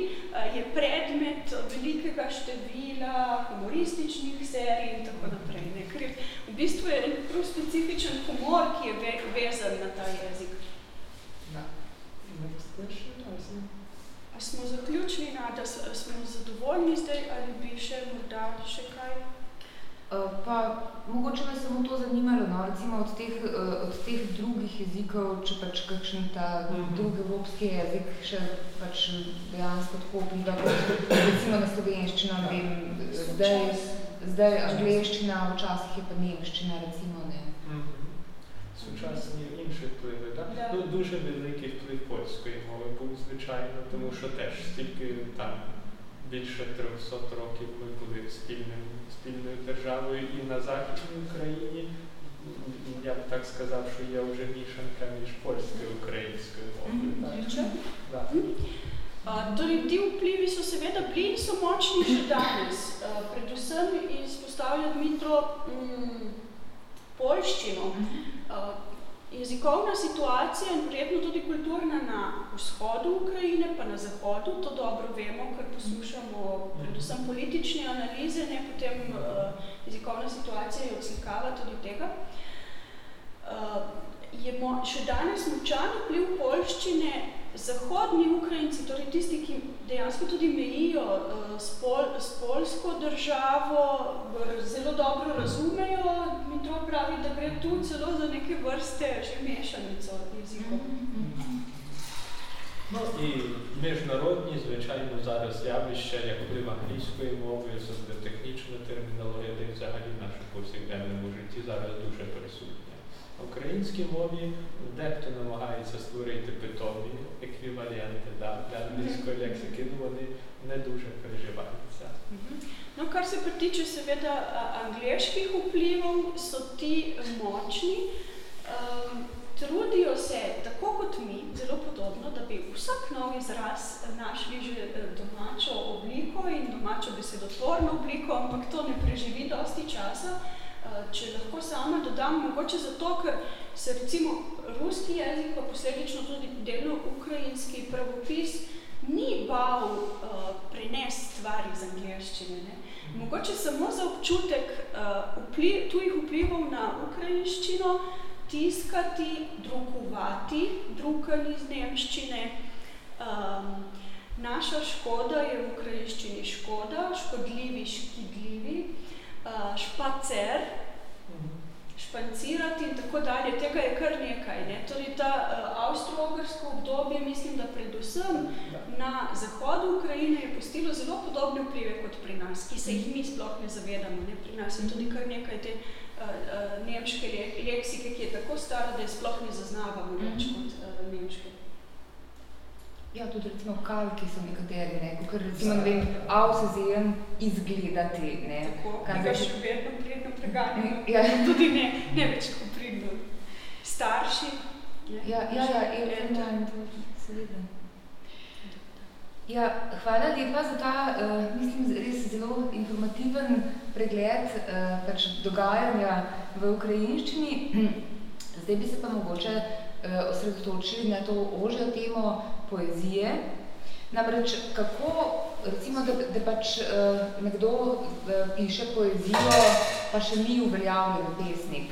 je predmet velikega števila humorističnih serij in tako naprej. Ne? Ker v bistvu je en prav specifičen humor, ki je ve, vezan na ta jezik. Da. Next question, A smo zaključili, Nada, smo zadovoljni zdaj ali bi še morda še kaj? Pa mogoče me samo to zanimalo, no, recimo od teh, od teh drugih jezikov, če pač kakšen ta drugi evropski jezik še pač dejansko tako vpliva, kot recimo na slovenščino, ne vem, zdaj, zdaj angleščina, včasih je pa nemščina, recimo. Сучасні інші впливи, так? Да. Ну, дуже великий вплив польської мови був, звичайно, тому що теж стільки там більше 300 років ми були спільним, спільною державою і на Західній Україні. Я б так сказав, що є вже мішанка між польською і українською мовою. так? Звичайно. Да. Uh, torej, ti vplivi so seveda bili in so močni še danes. Uh, predvsem izpostavlja Dmitro um, polščino. Uh, jezikovna situacija in verjetno tudi kulturna na vzhodu Ukrajine, pa na zahodu, to dobro vemo, ker poslušamo predvsem politične analize, ne potem uh, jezikovna situacija je odslikava tudi tega. Uh, je mo še danes močan vpliv polščine zahodni Ukrajinci, torej tisti, ki dejansko tudi mejijo uh, s, pol, s polsko državo, zelo dobro razumejo, mi to pravi, da gre tu celo za neke vrste že mešanico jezikov. No i міжнародні, звичайно, зараз явища, як вплив англійської мови, технічна термінологія, де взагалі в нашому повсякденному житті зараз дуже присутня. В українській мові дехто намагається створити питомі еквіваленти да, для англійської лексики, ну вони не дуже переживаються. No, kar se pa tiče seveda angliških vplivov, so ti močni. Um, trudijo se, tako kot mi, zelo podobno, da bi vsak nov izraz našli že domačo obliko in domačo besedotvorno obliko, ampak to ne preživi dosti časa. Če lahko sama dodam, mogoče zato, ker se recimo ruski jezik, pa posledično tudi delno ukrajinski pravopis, ni bal uh, prenesti stvari iz angleščine. Ne? Mogoče samo za občutek uh, vpliv, tujih vplivov na ukrajinščino, tiskati, drukovati, drukani iz nemščine. Um, naša škoda je v ukrajinščini škoda, škodljivi, škidljivi, uh, špacer, špancirati in tako dalje, tega je kar nekaj. Ne? Torej ta uh, avstro-ogrsko obdobje, mislim, da predvsem na zahodu Ukrajine je postilo zelo podobne vplive kot pri nas, ki se jih mi sploh ne zavedamo. Ne? Pri nas je tudi kar nekaj te uh, uh, nemške le leksike, ki je tako stara, da je sploh ne zaznavamo več mm -hmm. kot uh, nemške. Ja, tudi recimo kalki so nekateri, ne, ker recimo, ne vem, avsezijem izgledati, ne. Tako, ki ga še vedno pridno preganjamo. Ja. Tudi ne, ne več kot pridno. Starši. Ja, ja, ja, ja, to seveda. Ja, hvala lepa za ta, uh, mislim, res zelo informativen pregled uh, pač dogajanja v ukrajinščini. Zdaj bi se pa mogoče osredotočili na to ožjo temo poezije. Namreč kako, recimo, da, da pač uh, nekdo uh, piše poezijo, pa še ni uveljavljen pesnik.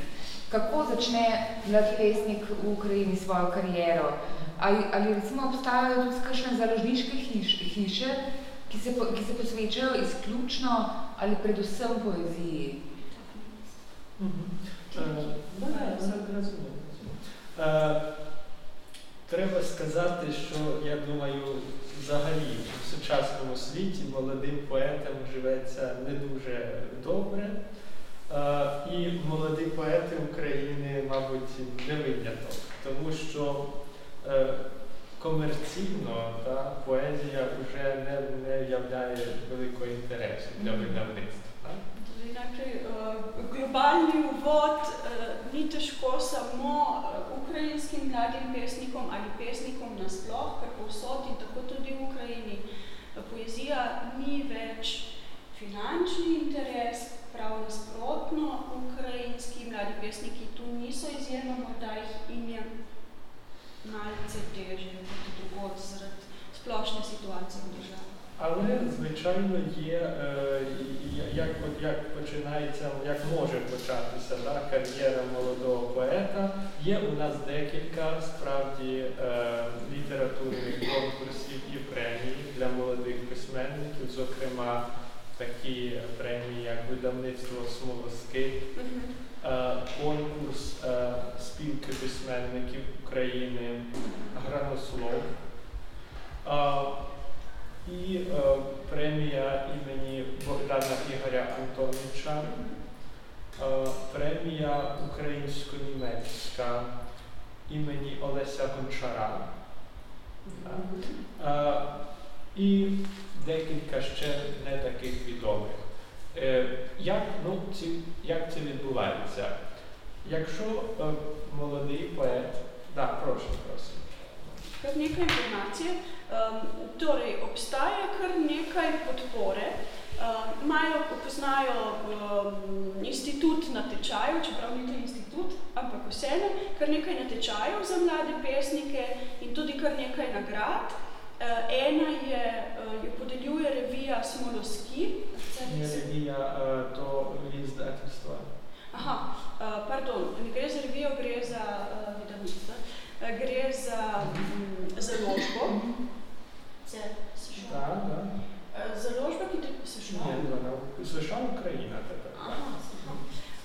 Kako začne mlad pesnik v Ukrajini svojo kariero? Ali, ali recimo obstajajo tudi kakšne založniške hiš, hiše, ki se, ki se posvečajo izključno ali predvsem poeziji? -hmm. uh, da, da, da, Треба сказати, що я думаю, взагалі в сучасному світі молодим поетам живеться не дуже добре. І молоді поети України, мабуть, не виняток, тому що комерційно та, поезія вже не, не являє великого інтересу для видавництва. Najprej, uh, globalni uvod uh, ni težko samo uh, ukrajinskim mladim pesnikom ali pesnikom nasploh, ker povsod in tako tudi v Ukrajini poezija ni več finančni interes, prav nasprotno, ukrajinski mladi pesniki tu niso izjemno, morda jih in je malce težje kot drugod zaradi splošne situacije v državi. Але, звичайно, є, як як починається, як може початися да, кар'єра молодого поета. Є у нас декілька справді літературних конкурсів і премій для молодих письменників, зокрема такі премії, як видавництво Смолоски, конкурс спілки письменників України, Гранослов і е, премія імені Богдана Ігоря Антоновича, е, премія українсько-німецька імені Олеся Гончара. Е, і декілька ще не таких відомих. Як, ну, ці, як це відбувається? Якщо молодий поет, да, прошу, прошу. Nekaj informacije. Um, torej, obstaja kar nekaj podpore. Um, imajo, poznajo um, institut na tečaju, čeprav ni to institut, ampak vseeno, kar nekaj natečajev za mlade pesnike in tudi kar nekaj nagrad. Uh, ena je, uh, jo podeljuje revija Smoloski. Je revija uh, to izdateljstva. Aha, uh, pardon, ne gre za revijo, gre za uh, vidavnictvo. Gre za mm, založbo. Se, se šel? Da, da. Založba, ki te se šel? Ne, ne, ne, se šel Ukrajina. Aha,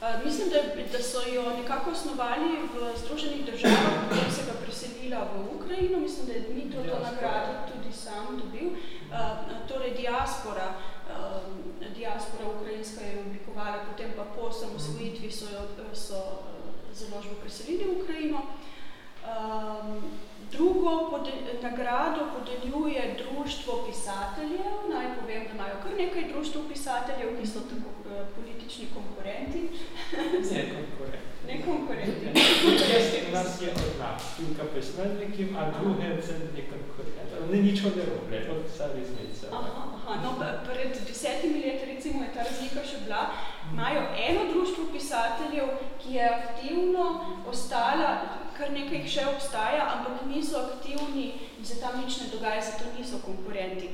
Uh, mislim, da, da so jo nekako osnovali v Združenih državah, potem se ga preselila v Ukrajino, mislim, da je Dmitro to nagrado tudi sam dobil. Uh, torej, diaspora, uh, diaspora ukrajinska je oblikovala, potem pa po samosvojitvi so, jo, so založbo preselili v Ukrajino. Um, drugo pode, nagrado podeljuje društvo pisateljev. Naj povem, da imajo kar nekaj društv pisateljev, ki so tako uh, politični konkurenti. Ne konkurenti. Jaz nas je odna, špilka pismennikim, a druge se ne konkurenti. Ne ničo ne robljajo, vsa resnica. Aha, aha, no, pred desetimi leti recimo je ta razlika še bila. Imajo eno društvo pisateljev, ki je aktivno ostala, kar nekaj jih še obstaja, ampak niso aktivni in se tam nič ne dogaja, zato niso konkurenti.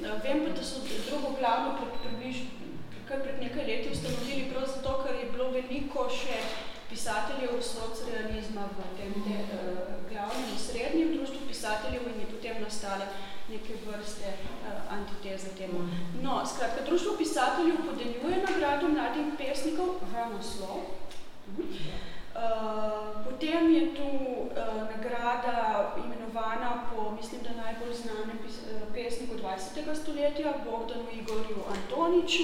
Vem pa, da so drugo glavno pred, približ, kar pred nekaj leti ustanovili prav zato, ker je bilo veliko še pisateljev socrealizma v tem te, uh, glavnem srednjem društvu pisateljev in je potem nastale neke vrste uh, antiteze temu. No, skratka, društvo pisateljev podeljuje nagrado mladih pesnikov, Ranoslov. Uh -huh. Uh, potem je tu uh, nagrada imenovana po, mislim, da najbolj znanem pesniku 20. stoletja, Bogdanu Igorju Antoniču,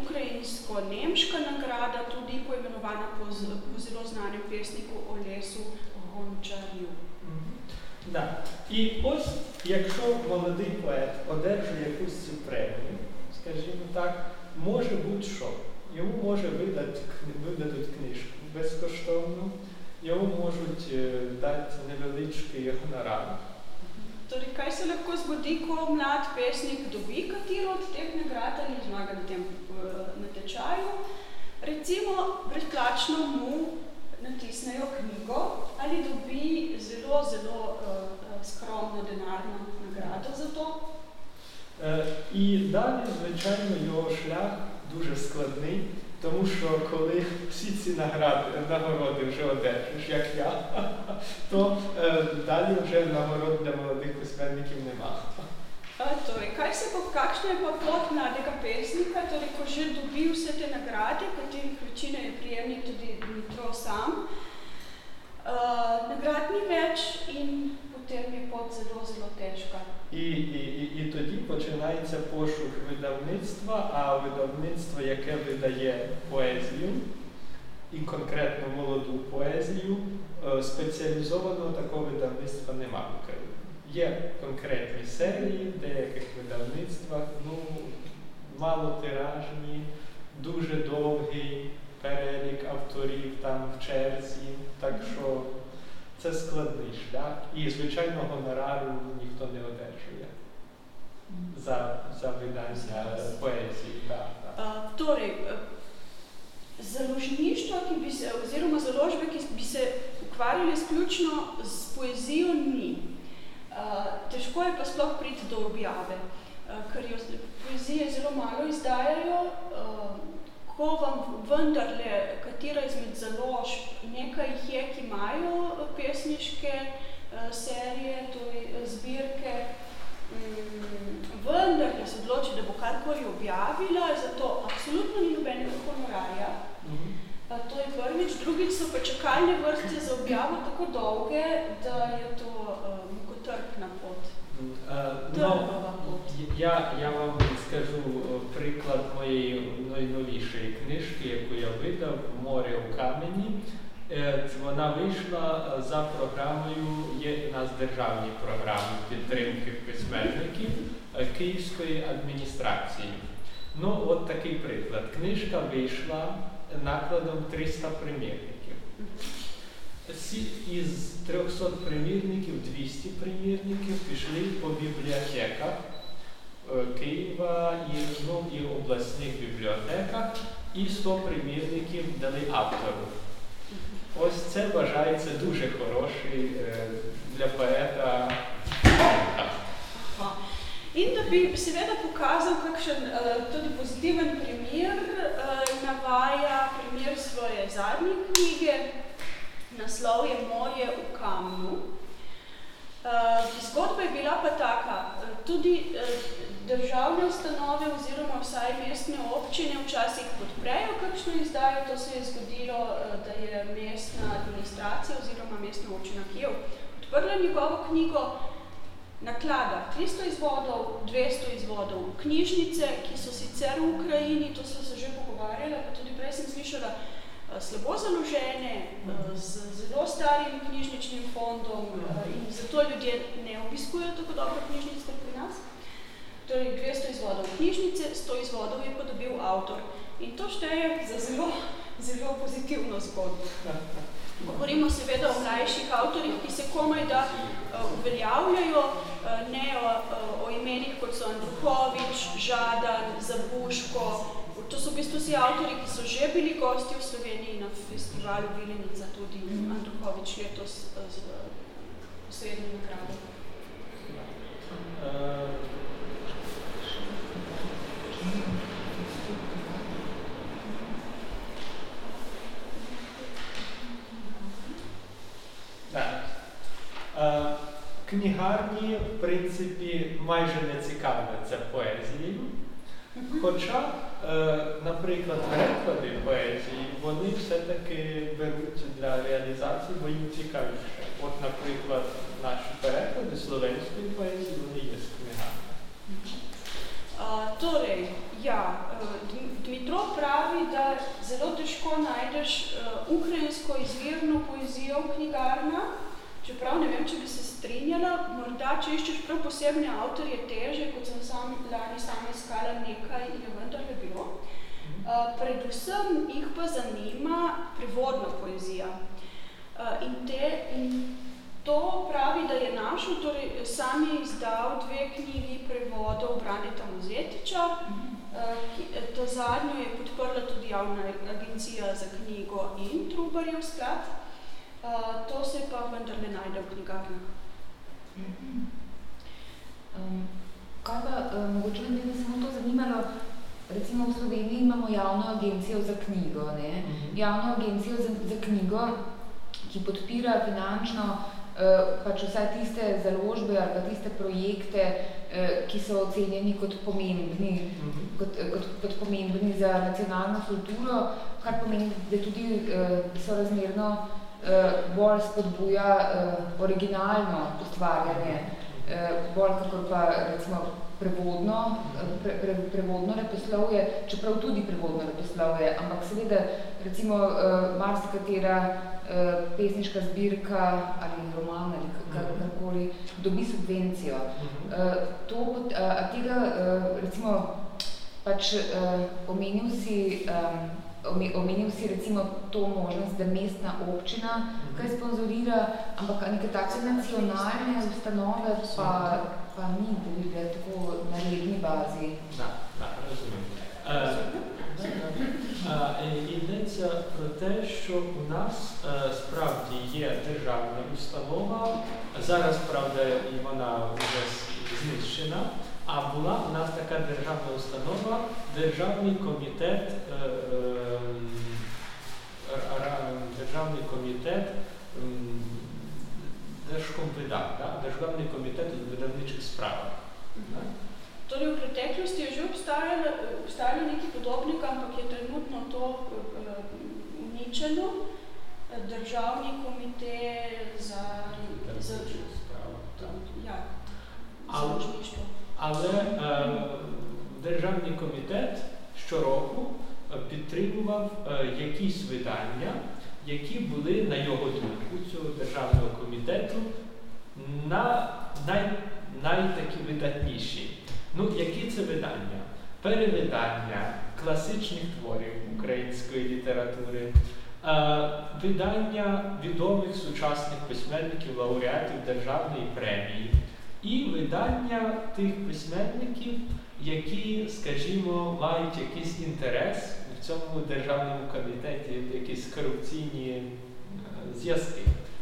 ukrajinsko-nemška nagrada, tudi poimenovana po, z, po zelo znanem pesniku Olesu Hončarju. Да. І ось, якщо молодий поет одержує якусь цю премію, скажімо так, може будь-що. Йому може видати, видадуть книжку безкоштовно, йому можуть дати невеличкий гонорар. Torej, kaj se lahko zgodi, ko mlad pesnik dobi katero od teh nagrad ali zmaga na tem natečaju? Recimo, brezplačno mu natisnejo knjigo ali dobi zelo, zelo uh, skromno denarno nagrado za to. Uh, і далі, звичайно, його шлях дуже складний, тому що коли всі ці награди, нагороди вже одержиш, як я, то е, далі вже нагород для молодих письменників нема. Torej, kaj se pa, kakšna je pa pot mladega pesnika, torej, ko že dobi vse te nagrade, katerih večina je prijemnik tudi Dmitro sam, uh, nagrad ni več in pot zelo, zelo. І, і, і, і тоді починається пошук видавництва, а видавництво, яке видає поезію, і конкретно молоду поезію, спеціалізованого такого видавництва немає в Україні. Є конкретні серії в деяких видавництвах, ну, малотиражні, дуже довгий перелік авторів там в черзі, так що це складний шлях. І, звичайно, гонорару ніхто не одержує за, за видання поезії. Да, да. Uh, torej, založništvo, ki bi se, oziroma založbe, ki bi se ukvarjali sključno s poezijo, ni. Uh, težko je pa sploh priti do objave, uh, ker jo poezije zelo malo izdajajo, uh, ko vam vendarle, katera izmed založb, nekaj jih je, ki imajo pesniške uh, serije, torej zbirke, um, vendarle se odloči, da bo karkoli objavila, zato absolutno ni nobenega honorarja. Mm -hmm. uh, to je prvič. Drugič so pa čakalne vrste za objavo tako dolge, da je to uh, mukotrpna pot. Ну, я, я вам скажу приклад моєї найновішої книжки, яку я видав Море у камені. Вона вийшла за програмою, є у нас державні програми підтримки письменників Київської адміністрації. Ну, от такий приклад. Книжка вийшла накладом 300 примірників. Із 300 примірників 200 примірників пішли по бібліотеках Києва і, ну, і обласних бібліотеках, і 100 примірників дали автору. Ось це вважається дуже хороший для поета. In da bi seveda pokazal kakšen uh, tudi pozitiven primer, uh, navaja primer svoje zadnje knjige, naslov je Morje v kamnu. Uh, zgodba je bila pa taka, tudi uh, državne ustanove oziroma vsaj mestne občine včasih podprejo kakšno izdajo, to se je zgodilo, da je mestna administracija oziroma mestna občina Kijev odprla njegovo knjigo, naklada 300 izvodov, 200 izvodov, knjižnice, ki so sicer v Ukrajini, to so se že pogovarjala, pa tudi prej sem slišala, Eh, slabo založene, eh, z zelo starim knjižničnim fondom eh, in zato ljudje ne obiskujejo tako dobro knjižnic kot pri nas. Torej 200 izvodov knjižnice, 100 izvodov je pa dobil avtor. In to šteje za zelo, zelo pozitivno zgodbo. Govorimo seveda o mlajših avtorih, ki se komaj da uveljavljajo, ne o, o imenih kot so Andruhovič, Žadan, Zabuško, to so v bistvu vsi avtori, ki so že bili gosti v Sloveniji na festivalu Vilenica, tudi mm. Andruhovič letos z posebnim nagrado. Uh, knjigarni v principi майже не цікавляться поезією, хоча Е, наприклад, переклади поезії, вони все-таки беруться для реалізації, бо їм цікавіше. От, наприклад, наші переклади словенської поезії, вони є з книгами. Torej, ja, Dmitro pravi, da zelo težko najdeš ukrajinsko izvirno poezijo v knjigarnah, Čeprav ne vem, če bi se strinjala, morda, če iščeš prav posebne avtorje teže, kot sem sam lani sama iskala nekaj, je vendar je bilo. Uh, predvsem jih pa zanima prevodna poezija. Uh, in, te, in to pravi, da je našel, torej sam je izdal dve knjigi prevodov Braneta Mozetiča, uh, ki, to zadnjo je podprla tudi javna agencija za knjigo in Trubarjev sklad. Uh, to se pa vendar ne najde v knjigarnah. Um, kaj pa, um, mogoče bi me samo to zanimalo, recimo v Sloveniji imamo javno agencijo za knjigo, ne? Uh mhm. -huh. javno agencijo za, za knjigo, ki podpira finančno uh, pač vsaj tiste založbe ali pa tiste projekte, uh, ki so ocenjeni kot pomembni, uh mhm. -huh. kot, kot, kot pomembni za nacionalno kulturo, kar pomeni, da tudi uh, so razmerno uh, bolj spodbuja uh, originalno ustvarjanje, uh, bolj kakor pa recimo prevodno, pre, pre, prevodno leposlovje, čeprav tudi prevodno leposlovje, ampak seveda recimo marsikatera pesniška zbirka ali roman ali karkoli dobi subvencijo. To, a tega recimo pač omenil si omenil si recimo to možnost, da mestna občina mhm. kaj sponzorira, ampak neke take nacionalne ustanove pa, pa ni, da bi bile tako na redni bazi. Da, da, razumem. Uh, йдеться про те, що у нас uh, справді є державна установа, зараз, правда, і вона вже знищена, а була у нас така державна установа, Державний комітет, е, е, Державний комітет Держкомвидав, да? Державний комітет у видавничих справах. Да? Torej, v preteklosti je že obstajalo, obstajalo nekaj podobnega, ampak je trenutno to uničeno. Državni komite za, za, ja, za učništvo. Але е, Державний комітет щороку е, підтримував е, якісь видання, які були, на його думку, цього державного комітету на най, найтакі видатніші. Ну, які це видання? Перевидання класичних творів української літератури, е, видання відомих сучасних письменників, лауреатів Державної премії і видання тих письменників, які, скажімо, мають якийсь інтерес в цьому державному комітеті, якісь корупційні е, зв'язки.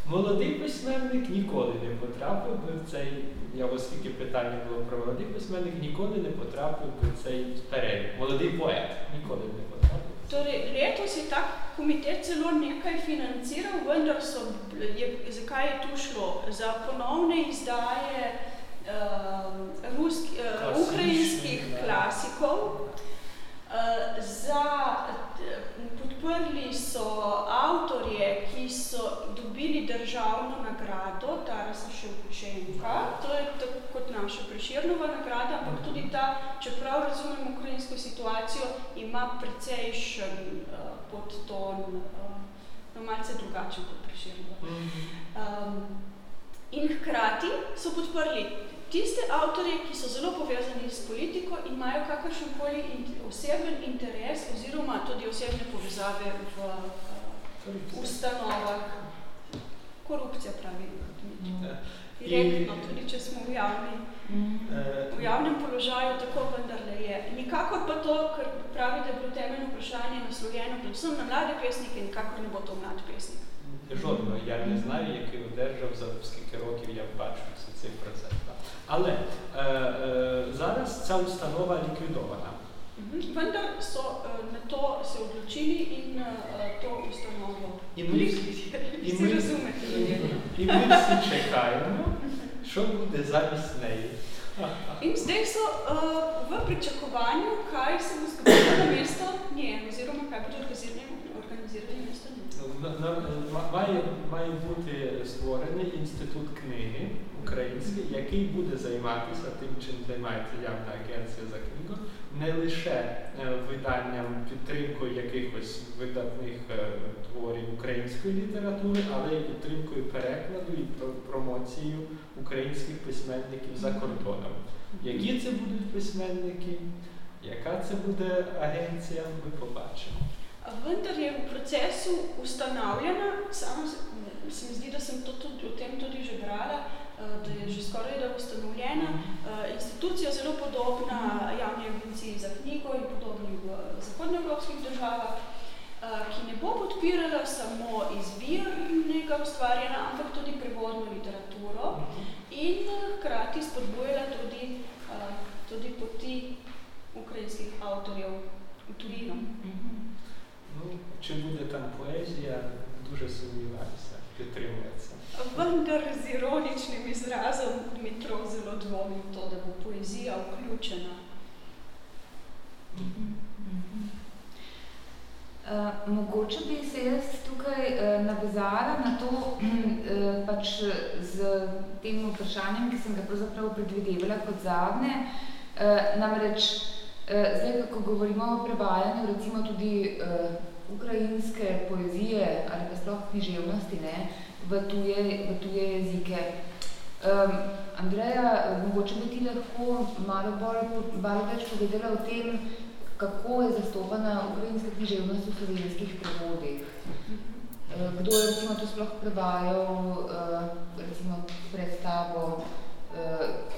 Молодий письменник ніколи не потрапив би в цей, я оскільки питання було про молодий письменник, ніколи не потрапив би в цей перелік. Молодий поет ніколи не потрапив. Torej, letos je tak komitet celo nekaj financiral, vendar so, je, zakaj je tu šlo? Za ponovne izdaje uh, ruski, uh, ukrajinskih klasikov, uh, za, podprli so avtorje, ki so dobili državno nagrado, Tarasa Ševčenka, to je tako kot naša Preširnova nagrada, ampak tudi ta, čeprav razumem ukrajinsko situacijo, ima precejšen uh, podton, uh, no malce drugačen kot Preširnova. Um, in hkrati so podprli tiste avtorje, ki so zelo povezani s politiko in imajo kakršen koli oseben interes oziroma tudi osebne povezave v uh, ustanovah. Korupcija pravi. Ja. Direktno, tudi če smo v, javni, Eh, v javnem položaju, tako vendarle je. Nikakor pa to, kar pravi, da je bilo temeljno vprašanje naslovljeno predvsem na mlade pesnike, nikakor ne bo to mlad pesnik. Жодного я не знаю, який одержав за скільки років я бачу цей процес. Але е, е, зараз ця установа ліквідована. Mhm. Vendar so uh, na to se odločili in uh, to ustanovo. І ми, і Vsi razumete. і всі чекаємо, що буде замість неї. In zdaj so uh, v pričakovanju, kaj se bo zgodilo na mesto nje, oziroma kaj bodo organizirali, ма- Має, має бути створений інститут книги український, який буде займатися тим, чим займається Явна агенція за книгу, не лише е, виданням, підтримкою якихось видатних е, творів української літератури, але й підтримкою перекладу і про- промоцією українських письменників за кордоном. Які це будуть письменники, яка це буде агенція, ми побачимо. Vendar je v procesu ustanavljena, samo se, mi zdi, da sem to tudi, o tem tudi že brala, uh, da je že skoraj da ustanovljena. Uh, institucija zelo podobna javni agenciji za knjigo in podobni v zahodnoevropskih državah, uh, ki ne bo podpirala samo izvirnega ustvarjanja, ampak tudi prevodno literaturo in hkrati spodbujala tudi, tudi poti ukrajinskih avtorjev v tujino če bude tam poezija, duže sumnjivaj se, pritrjuje se. Vendar z ironičnim izrazom Dmitrov zelo dvomim to, da bo poezija vključena. Mm -hmm. Mm -hmm. Uh, mogoče bi se jaz tukaj uh, navezala na to, uh, pač z tem vprašanjem, ki sem ga pravzaprav predvidevala kot zadnje, uh, namreč uh, zdaj, kako govorimo o prevajanju, recimo tudi uh, ukrajinske poezije ali pa sploh književnosti ne, v, tuje, v tuje jezike. Um, Andreja, mogoče bi ti lahko malo, bolj, malo več povedala o tem, kako je zastopana ukrajinska književnost v slovenskih prevodih. Kdo je recimo to sploh prevajal, recimo pred tabo,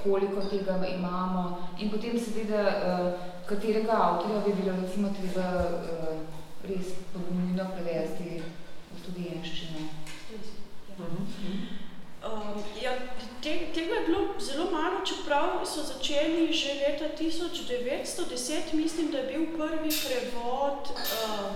koliko tega imamo in potem seveda, katerega avtorja bi bilo recimo treba res podnujno prevesti v studijenščino. Um, ja, te, tega je bilo zelo malo, čeprav so začeli že leta 1910, mislim, da je bil prvi prevod uh,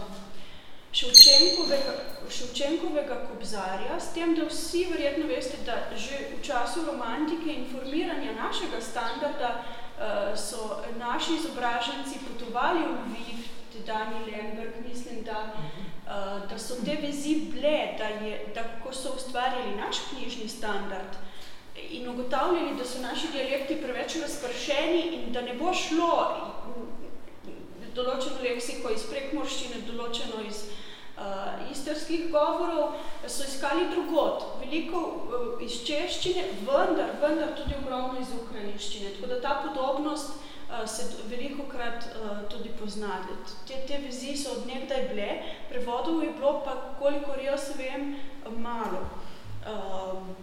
Ševčenkovega, Ševčenkovega kobzarja, s tem, da vsi verjetno veste, da že v času romantike in formiranja našega standarda uh, so naši izobraženci potovali v Lviv, Dani Lemberg, mislim, da uh, da so te vezi bile, da, je, da ko so ustvarjali naš knjižni standard in ugotavljali, da so naši dialekti preveč razpršeni in da ne bo šlo določeno leksiko iz prekmorščine, določeno iz uh, istrskih govorov, so iskali drugot, veliko uh, iz češčine, vendar, vendar tudi ogromno iz ukrajinščine. Tako da ta podobnost uh, se veliko krat uh, tudi pozna. Te, te vezi so od nekdaj bile, prevodov je bilo pa, kolikor jaz vem, malo. Um,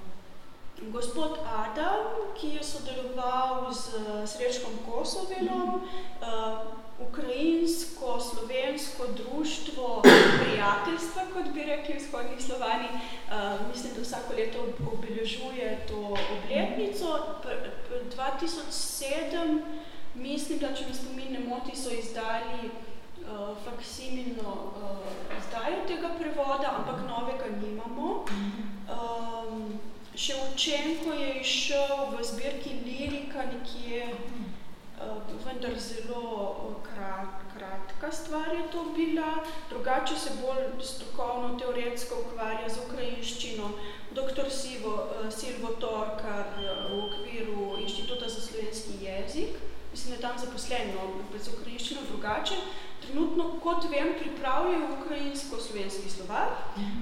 Gospod Adam, ki je sodeloval z Srečkom Kosovelom, uh, ukrajinsko-slovensko društvo prijateljstva, kot bi rekli vzhodni Slovani, uh, mislim, da vsako leto obeležuje to obletnico. P 2007, Mislim, da če me spomin ne moti, so izdali eh, uh, faksimilno uh, eh, izdajo tega prevoda, ampak novega nimamo. Um, še Učenko je išel v zbirki Lirika nekje, uh, vendar zelo krat, kratka stvar je to bila. Drugače se bolj strokovno, teoretsko ukvarja z ukrajinščino. Dr. Sivo, uh, Silvo Torkar uh, v okviru Inštituta za slovenski jezik mislim, da je tam zaposleno, z ukrajinščino drugače, trenutno, kot vem, pripravljajo ukrajinsko-slovenski slovar.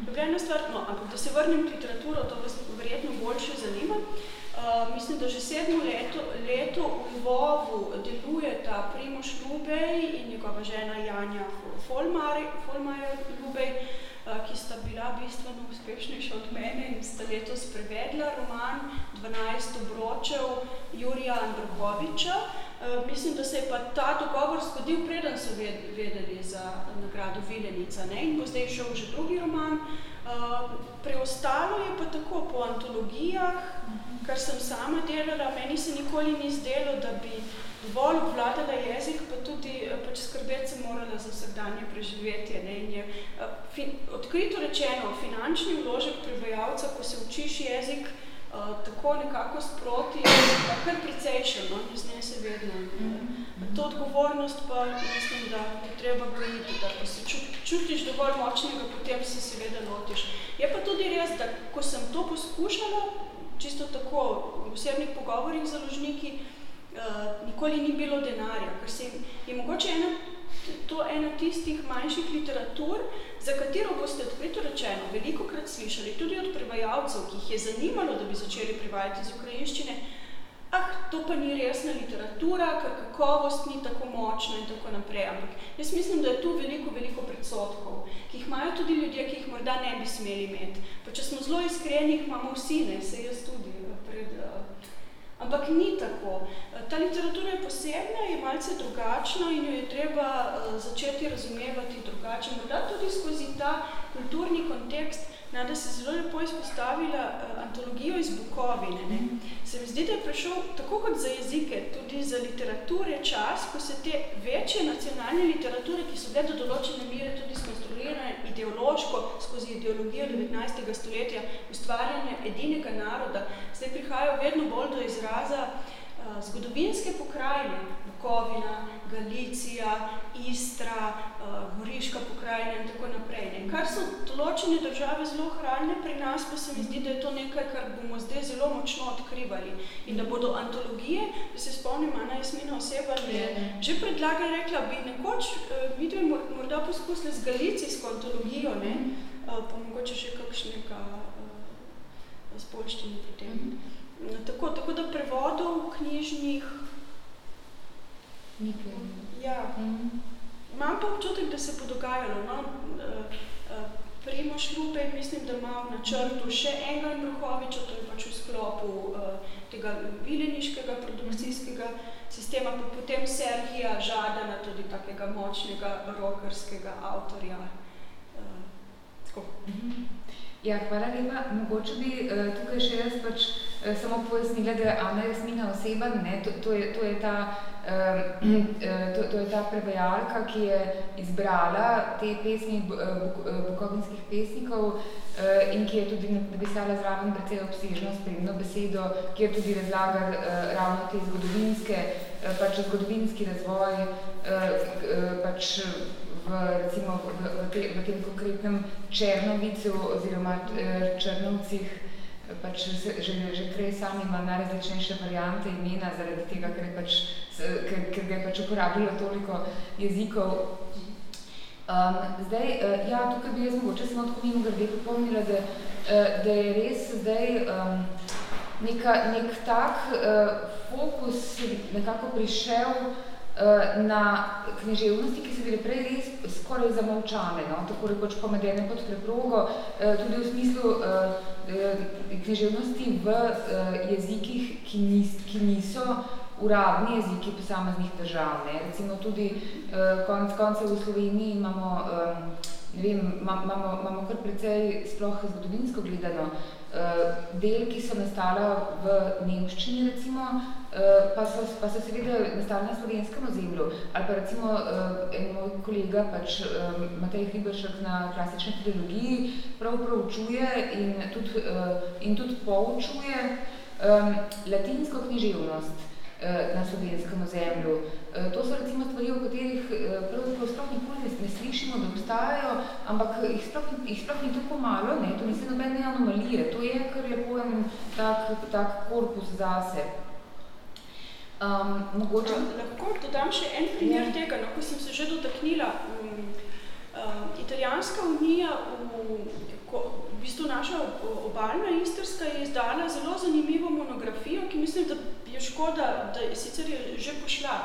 Ljubljena stvar, no, ampak da se vrnem k literaturo, to vas verjetno boljše zanima. Uh, mislim, da že sedmo leto, leto v Lvovu delujeta Primoš Ljubej in njegova žena Janja Folmajer Ljubej, uh, ki sta bila bistveno uspešnejša od mene in sta letos prevedla roman 12 obročev Jurija Androkoviča. Uh, Eh, mislim, da se je pa ta dogovor zgodil, preden so vedeli za nagrado Vilenica ne? in bo zdaj šel že drugi roman. Uh, preostalo je pa tako po antologijah, kar sem sama delala, meni se nikoli ni zdelo, da bi dovolj obvladala jezik, pa tudi eh, pač skrbeti se morala za vsakdanje preživetje. Ne? In je, uh, fin, odkrito rečeno, finančni vložek prevajalca, ko se učiš jezik, uh, Eh, tako nekako sproti, pa kar precejšen, no, z nje se vedno. Uh, to odgovornost pa mislim, da je treba gojiti, da pa se čut, čutiš dovolj močnega, potem se seveda lotiš. Je pa tudi res, da ko sem to poskušala, čisto tako v osebnih pogovorih z založniki, uh, nikoli ni bilo denarja, ker se je mogoče ena to ena tistih manjših literatur, za katero boste odkrito rečeno veliko krat slišali, tudi od prevajalcev, ki jih je zanimalo, da bi začeli prevajati iz ukrajinščine, ah, to pa ni resna literatura, ker kakovost ni tako močna in tako naprej. Ampak jaz mislim, da je tu veliko, veliko predsotkov, ki jih imajo tudi ljudje, ki jih morda ne bi smeli imeti. Pa če smo zelo iskreni, imamo vsi, ne, se jaz tudi pred Ampak ni tako. Ta literatura je posebna, je malce drugačna in jo je treba začeti razumevati drugače. Morda tudi skozi ta kulturni kontekst, Nada se zelo lepo izpostavila uh, antologijo iz Bukovine. Ne? Se mi zdi, da je prišel tako kot za jezike, tudi za literature čas, ko se te večje nacionalne literature, ki so bile do določene mire tudi skonstruirane ideološko skozi ideologijo 19. stoletja, ustvarjanje edinega naroda, zdaj prihajajo vedno bolj do izraza uh, zgodovinske pokrajine, Bukovina, Galicija, Istra, uh, Goriška pokrajina in tako naprej. Ne. Kar so določene države zelo hranjene, pri nas pa se mi zdi, da je to nekaj, kar bomo zdaj zelo močno odkrivali. In da bodo antologije, da se spomnim, Ana Jasmina oseba je že predlaga rekla, bi nekoč videli morda poskusili z galicijsko antologijo, ne, uh, pa mogoče še kakšnega spolščine potem. Mm -hmm. Tako, tako da prevodov knjižnih Ja. Mm. Imam pa občutek, da se bo dogajalo. No? Eh, eh, Primoš Lupej, mislim, da ima v načrtu še enega Bruhoviča, to je pač v sklopu uh, tega vileniškega produkcijskega sistema, pa potem Serhija Žadana, tudi takega močnega rokerskega avtorja. Uh, tako. Mm -hmm. Ja, hvala lepa. Mogoče bi uh, tukaj še jaz pač uh, samo pojasnila, da je Ana Jasmina oseba, ne, to, to, je, to, je ta, uh, to, to je ta prevajalka, ki je izbrala te pesmi bukovinskih pesnikov uh, in ki je tudi napisala zraven precej obsežno spremno besedo, ki je tudi razlaga uh, ravno te zgodovinske, uh, pač zgodovinski razvoj, uh, uh, pač recimo v, v, te, v tem konkretnem Černovicu oziroma eh, Črnovcih pač že, že prej sam ima najrazličnejše variante imena zaradi tega, ker, je pač, ker, ker ga je pač uporabljalo toliko jezikov. Um, zdaj, uh, ja, tukaj bi jaz mogoče samo tako mimo grede popomnila, da, da je res zdaj um, neka, nek tak uh, fokus nekako prišel uh, Eh, na književnosti, ki so bile prej res skoraj zamovčane, no? tako rekoč pomedene pod preprogo, eh, tudi v smislu eh, književnosti v jezikih, ki, nis, ki niso uradni jeziki posameznih držav. Ne? Recimo tudi konc konca v Sloveniji imamo ne vem, imamo, imamo kar precej sploh zgodovinsko gledano, del, ki so nastala v Nemščini recimo, uh, pa, so, pa so seveda nastala na slovenskem ozemlju, ali pa recimo uh, en moj kolega, pač Matej Hriberšek na klasični trilogiji, prav proučuje in tudi, in tudi poučuje latinsko književnost. Eh, na slovenskem ozemlju. Eh, to so recimo stvari, o katerih eh, pravzaprav sploh nikoli ne, ne slišimo, da obstajajo, ampak jih sploh, jih sploh ni tako malo, ne? to niso nobene anomalije, to je kar lepo en tak, tak korpus zase. Um, mogoče... Lahko dodam še en primer ja. tega, no, ko sem se že dotaknila. Um, uh, Italijanska unija v ko, v bistvu naša obaljna istrska je izdala zelo zanimivo monografijo, ki mislim, da je škoda, da je sicer je že pošla.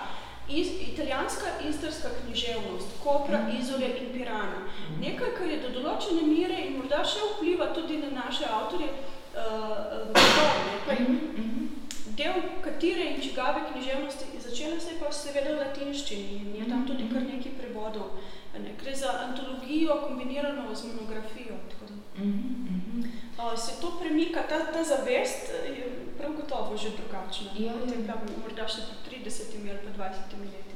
Iz, italijanska istrska književnost, Kopra, mhm. Izole in Pirana. Mhm. Nekaj, kar je do določene mire in morda še vpliva tudi na naše avtorje, uh, uh, del katere in čigave književnosti začela se je pa seveda v latinščini in je tam tudi kar nekaj prevodov. Ne, gre za antologijo kombinirano z monografijo. Uh -huh, uh -huh. Se to premika, ta, ta zavest je prav gotovo že drugačna. Ja, ja. Morda še po 30 ali pa 20 leti.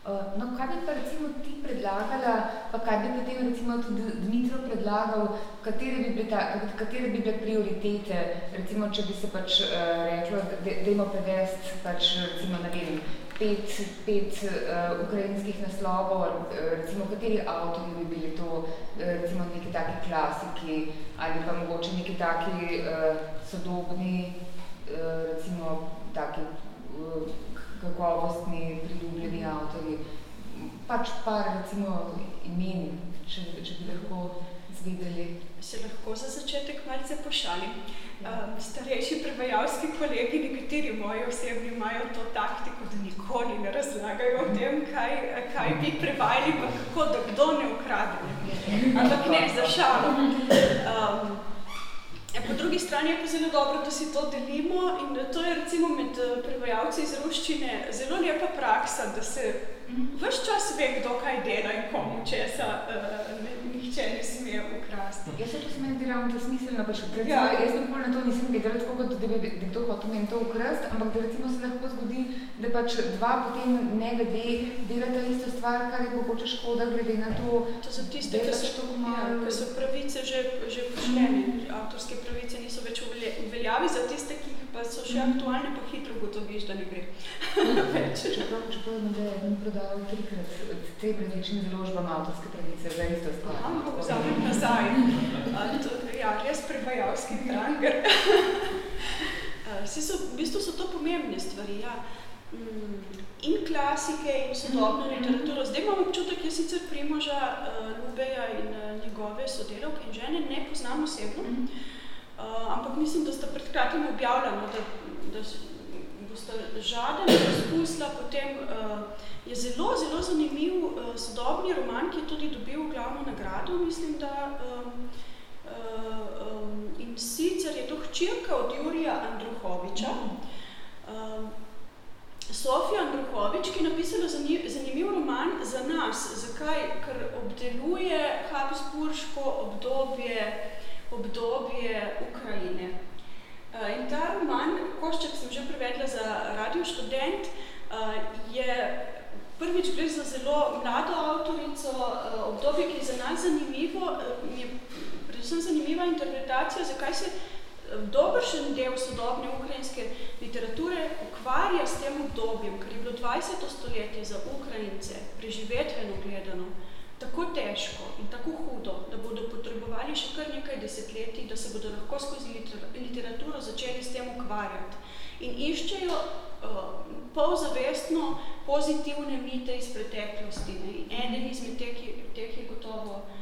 Uh, no, kaj bi pa recimo ti predlagala, pa kaj bi potem recimo tudi Dmitro predlagal, katere bi bile, ta, katere bi bile prioritete, recimo, če bi se pač uh, reklo, da dajmo prevesti pač recimo, ne vem, pet, pet uh, ukrajinskih naslovov, recimo kateri avtori bi bili to, uh, recimo neki taki klasiki ali pa mogoče neki taki uh, sodobni, uh, recimo taki uh, kakovostni, priljubljeni avtori. Pač par recimo imen, če, če bi lahko zvedeli. Se lahko za začetek malce pošalim. Um, starejši prevajalski kolegi, nekateri moji osebni, imajo to taktiko, da nikoli ne razlagajo o tem, kaj, kaj bi prevajali, pa kako, da kdo ne ukrade. Ampak ne, za šalo. Um, po drugi strani je pa zelo dobro, da si to delimo in to je recimo med eh, prevajalci iz ruščine zelo lepa praksa, da se vse čas ve, kdo kaj dela in komu česa uh, ne, nihče ne sme ukrasti. Jaz se to se meni zdi ravno smiselno, pa še predvsem, ja. jaz nikoli na to nisem gledala tako, kot da bi kdo hotel meni to ukrast, ampak da recimo se lahko zgodi, da pač dva potem ne glede delata isto stvar, kar je mogoče škoda glede na to, to so tiste, ki so, to ja, ki so pravice že, že pošljene, mm. avtorske pravice niso več uveljavi za tiste, ki pa so še mm. aktualne, pa hitro gotoviš, da ne gre. več. Čeprav, čeprav je prodal trikrat te različne založbam avtorske pravice za isto stvar. Aha, vzamem nazaj. ja, res prevajalski dranger. Vsi so, v bistvu so to pomembne stvari, ja. Mm, in klasike, in sodobno mhm. literaturo. Zdaj imam občutek, jaz sicer Primoža uh, Lubeja in uh, njegove sodelavke in žene ne poznam osebno, uh, ampak mislim, da sta pred kratkim objavljeno, da, da bosta žaden razpusla, potem uh, je zelo, zelo zanimiv uh, sodobni roman, ki je tudi dobil glavno nagrado, mislim, da um, um, in sicer je to hčirka od Jurija Andruhoviča. Um, Sofija Andruhovič, ki je napisala zanimiv roman za nas. Zakaj? Ker obdeluje Habsburško obdobje, obdobje Ukrajine. In ta roman, košček sem že prevedla za radio študent, je Prvič gre za zelo mlado avtorico, eh, obdobje, ki je za nas zanimivo, eh, je predvsem zanimiva interpretacija, zakaj se eh, dobršen del sodobne ukrajinske literature ukvarja s tem obdobjem, ker je bilo 20. stoletje za Ukrajince preživetveno gledano tako težko in tako hudo, da bodo potrebovali še kar nekaj desetletij, da se bodo lahko skozi literaturo začeli s tem ukvarjati. In iščejo uh, polzavestno pozitivne mite iz preteklosti. Ne? Eden izmed teh, teh je gotovo uh,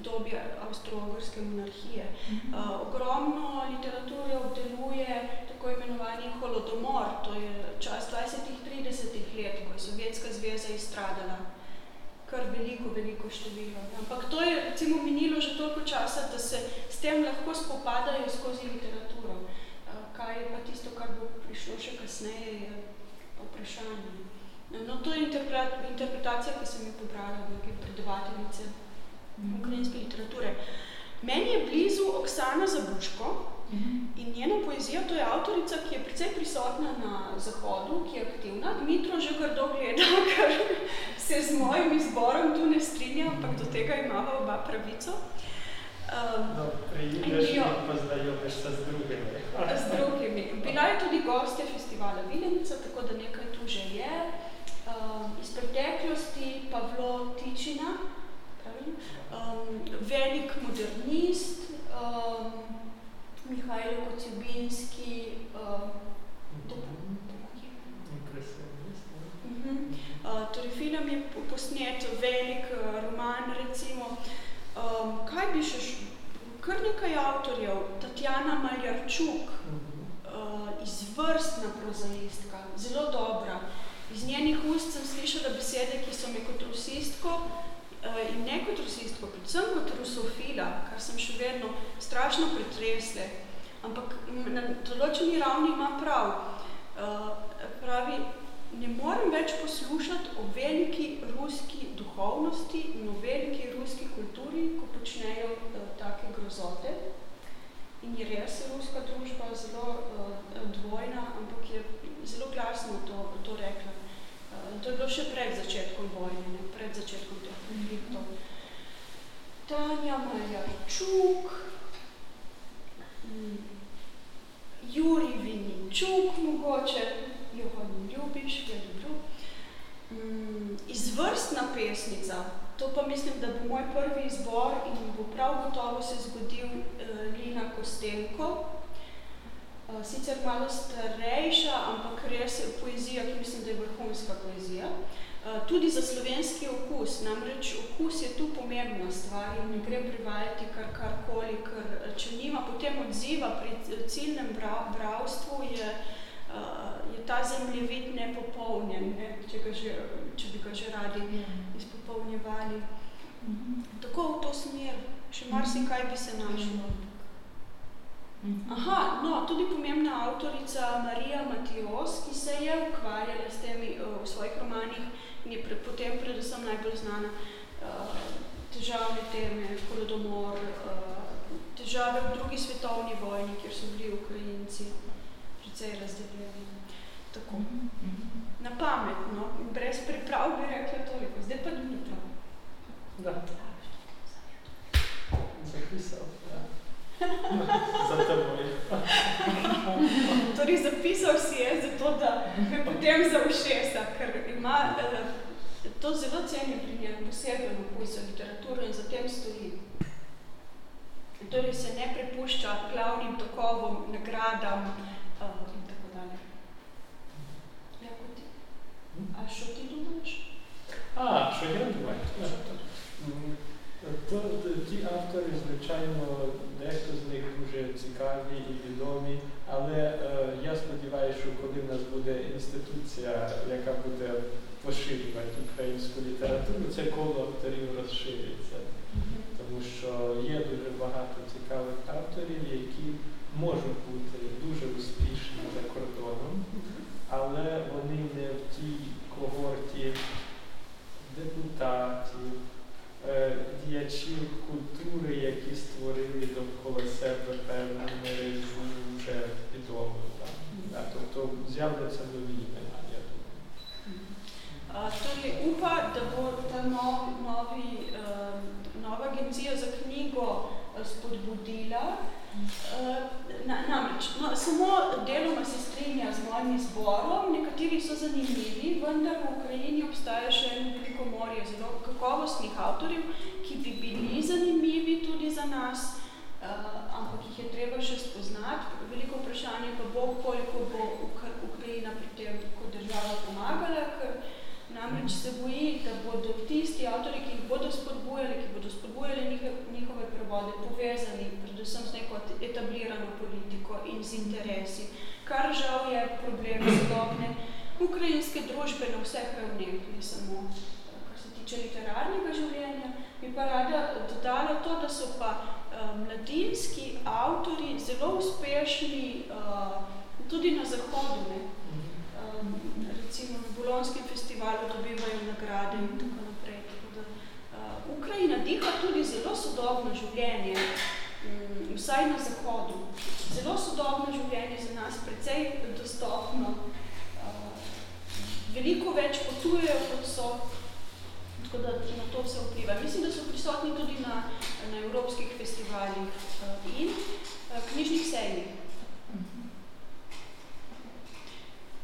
obdobje avstro-ogrske monarhije. Uh, ogromno literature obdeluje tako imenovani holodomor, to je čas 20-30 let, ko je Sovjetska zveza izstradala kar veliko, veliko število. Ampak to je recimo minilo že toliko časa, da se s tem lahko spopadajo skozi literaturo. Uh, kaj je pa tisto, kar bo prišlo še kasneje, je vprašanje. No, to je interpretacija, ki sem jo pobrala v neke predavateljice ukrajinske literature. Meni je blizu Oksana Zabuško in njena poezija, to je avtorica, ki je precej prisotna na Zahodu, ki je aktivna. Dmitro že kar dolgo gleda, ker se z mojim izborom tu ne strinja, ampak do tega imava oba pravico. Um, no, prijideš in poznajomeš se z drugimi. z drugimi. Bila je tudi gostja festivala Vilenica, tako da nekaj tu že je. Um, iz preteklosti Pavlo Tičina, um, velik modernist, um, Mihajlo Kocjubinski, um, to Uh, torej, film je posnet, velik uh, roman, recimo. Um, kaj bi še, kar nekaj avtorjev, Tatjana Maljarčuk, uh, izvrstna prozaistka, zelo dobra. Iz njenih ust sem slišala besede, ki so me kot rusistko uh, in ne kot rusistko, predvsem kot rusofila, kar sem še vedno strašno pretresle. Ampak na določeni ravni ima prav. Uh, pravi, ne morem več poslušati o veliki ruski duhovnosti in o veliki ruski kulturi, ko počnejo uh, take grozote. In je res ruska družba zelo uh, dvojna, ampak je zelo glasno to, to rekla. Uh, to je bilo še pred začetkom vojne, ne? pred začetkom konfliktov. Tanja Maljarčuk, mm, Juri Viničuk mogoče, jo ne ljubiš, dobro. Mm, izvrstna pesnica, to pa mislim, da bo moj prvi izbor in bo prav gotovo se zgodil uh, Lina Kostenko. Uh, sicer malo starejša, ampak res je poezija, ki mislim, da je vrhunska poezija. Uh, tudi za slovenski okus, namreč okus je tu pomembna stvar in ne gre privajati kar karkoli, ker če nima potem odziva pri ciljnem bravstvu, je uh, uh, je ta zemljevid nepopolnjen, ne? če, ga že, če bi ga že radi izpopolnjevali. Tako v to smer, še marsikaj bi se našlo. Aha, no, tudi pomembna avtorica Marija Matijos, ki se je ukvarjala s temi uh, v svojih romanih in je pre, potem predvsem najbolj znana uh, težavne teme, holodomor, uh, težave v drugi svetovni vojni, kjer so bili Ukrajinci precej razdeljeni. Tako. Na pametno, brez priprav bi rekla toliko. Zdaj pa Dmitro. Da. Zapisal torej zapisal si je zato, da me potem za ušesa, ker ima, eh, to zelo ceni pri njem, posebno okusa literaturo in zatem stoji. Torej se ne prepušča glavnim tokovom, nagradam uh, in tako dalje. Ja, Lepo ti. A šo ti domaš? A, šo ja domaš. Mm, to ti avtori značajno дехто з них дуже цікаві і відомі, але е, я сподіваюся, що коли в нас буде інституція, яка буде поширювати українську літературу, це коло авторів розшириться. Тому що є дуже багато цікавих авторів, які можуть бути дуже успішні за кордоном, але вони не в тій когорті депутатів, діячів культури, які створили довкола себе певну мережу вже відому. Тобто з'являться нові імена, я думаю. Torej, upa, da bo ta nov, novi, uh, nova agencija za knjigo spodbudila Na, namreč, no, samo deloma se strinja z mojim izborom, nekateri so zanimivi, vendar v Ukrajini obstaja še eno veliko morje zelo kakovostnih avtorjev, ki bi bili zanimivi tudi za nas, uh, ampak jih je treba še spoznati. Veliko vprašanje pa bo, koliko bo Ukrajina pri tem kot država pomagala, ker namreč se boji, da bodo tisti avtori, ki jih bodo spodbujali, ki bodo spodbujali njihove prevode, povezani predvsem z neko etablirano politiko in z interesi, kar žal je problem celotne ukrajinske družbe na vseh ravneh, ne samo kar se tiče literarnega življenja. Bi pa rada dodala to, da so pa uh, mladinski avtori zelo uspešni uh, tudi na zahodu. Ne? Recimo Bolonskem festivalu dobivajo nagrade in tako naprej. Tako da, uh, Ukrajina diha tudi zelo sodobno življenje, um, vsaj na zahodu. Zelo sodobno življenje za nas, precej dostopno. Uh, veliko več potujejo, kot so, tako da na to vse vpliva. Mislim, da so prisotni tudi na, na evropskih festivalih uh, in uh, knjižnih sejnih.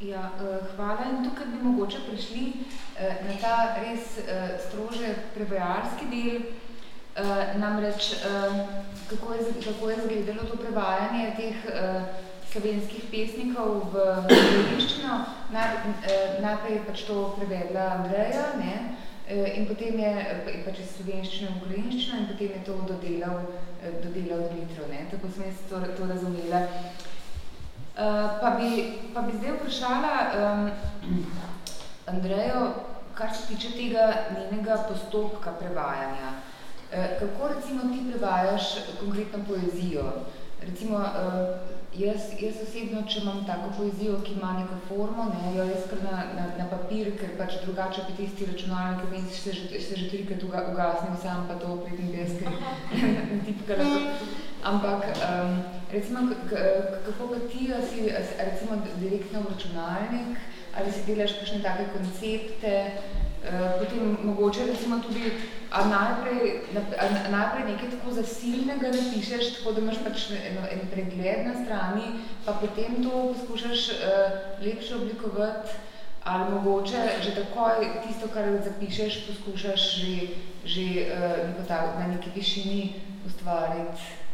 Ja, eh, hvala. In tukaj bi mogoče prišli eh, na ta res eh, strože prevajalski del. Namreč, kako je, kako je zgledalo to prevajanje teh slovenskih pesnikov v ukrajinščino. Najprej je pač to prevedla Andreja, ne? in potem je pač iz slovenščine v ukrajinščino in potem je to dodelal, dodelal Dmitro. Ne? Tako sem jaz to, to razumela. Eh, pa, bi, pa bi zdaj vprašala um, Andrejo, kar se tiče tega njenega postopka prevajanja. Uh, kako recimo ti prevajaš konkretno poezijo? Recimo, uh, jaz, jaz osebno, če imam tako poezijo, ki ima neko formo, ne, jo jaz kar na, na, na papir, ker pač drugače pa tisti računalnik, ki se se že trikrat ugasnil sam, pa to pridem deske, tipkala. Ampak, um, recimo, kako pa ti, si recimo direktno računalnik, ali si delaš kakšne take koncepte, uh, potem mogoče recimo tudi, a najprej, a najprej nekaj tako zasilnega napišeš, tako da imaš pač eno, en pregled na strani, pa potem to poskušaš uh, lepše oblikovati, ali mogoče že takoj tisto, kar zapišeš, poskušaš že, že uh, na neki višini ustvariti.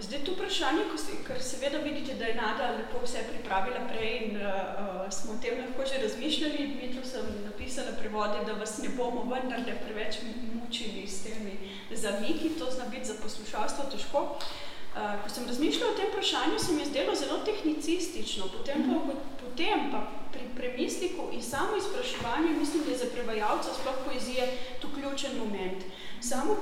Zdaj, to vprašanje, se, ker seveda vidite, da je Nada lepo vse pripravila prej in uh, smo o tem lahko že razmišljali, Dmitro sem napisala prevode, da vas ne bomo vendar ne preveč mučili s temi zamiki, to zna biti za poslušalstvo težko. Uh, ko sem razmišljala o tem vprašanju, se mi je zdelo zelo tehnicistično, potem pa, potem pa pri premisliku in samo izpraševanju, mislim, da je za prevajalca sploh poezije to ključen moment. Uh, samo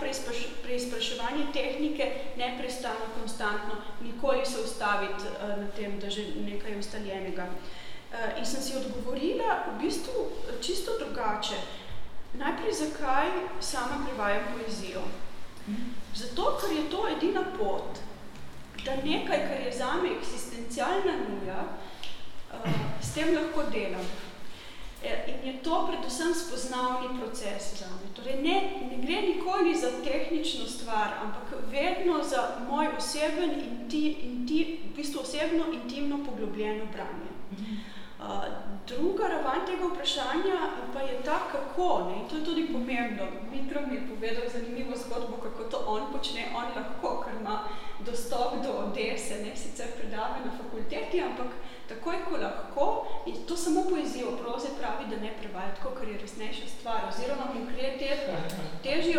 preizpraševanje tehnike neprestano, konstantno, nikoli se ustaviti uh, na tem, da že nekaj je ustaljenega. Uh, in sem si odgovorila v bistvu čisto drugače. Najprej, zakaj sama prevajam poezijo? Zato, ker je to edina pot, da nekaj, kar je zame eksistencialna nuja, uh, s tem lahko delam. E, in je to predvsem spoznavni proces za me. Torej ne, ne gre nikoli za tehnično stvar, ampak vedno za moj oseben inti, inti, v bistvu osebno intimno poglobljeno branje. Uh, druga ravan tega vprašanja pa je ta, kako. Ne? In to je tudi pomembno. Mitro mi je povedal zanimivo zgodbo, kako to on počne. On lahko, ker ima dostop do Odese, ne sicer predave na fakulteti, ampak takoj, ko lahko, in to samo poezijo proze pravi, da ne prevaja tako, ker je resnejša stvar, oziroma mu krije te, težji,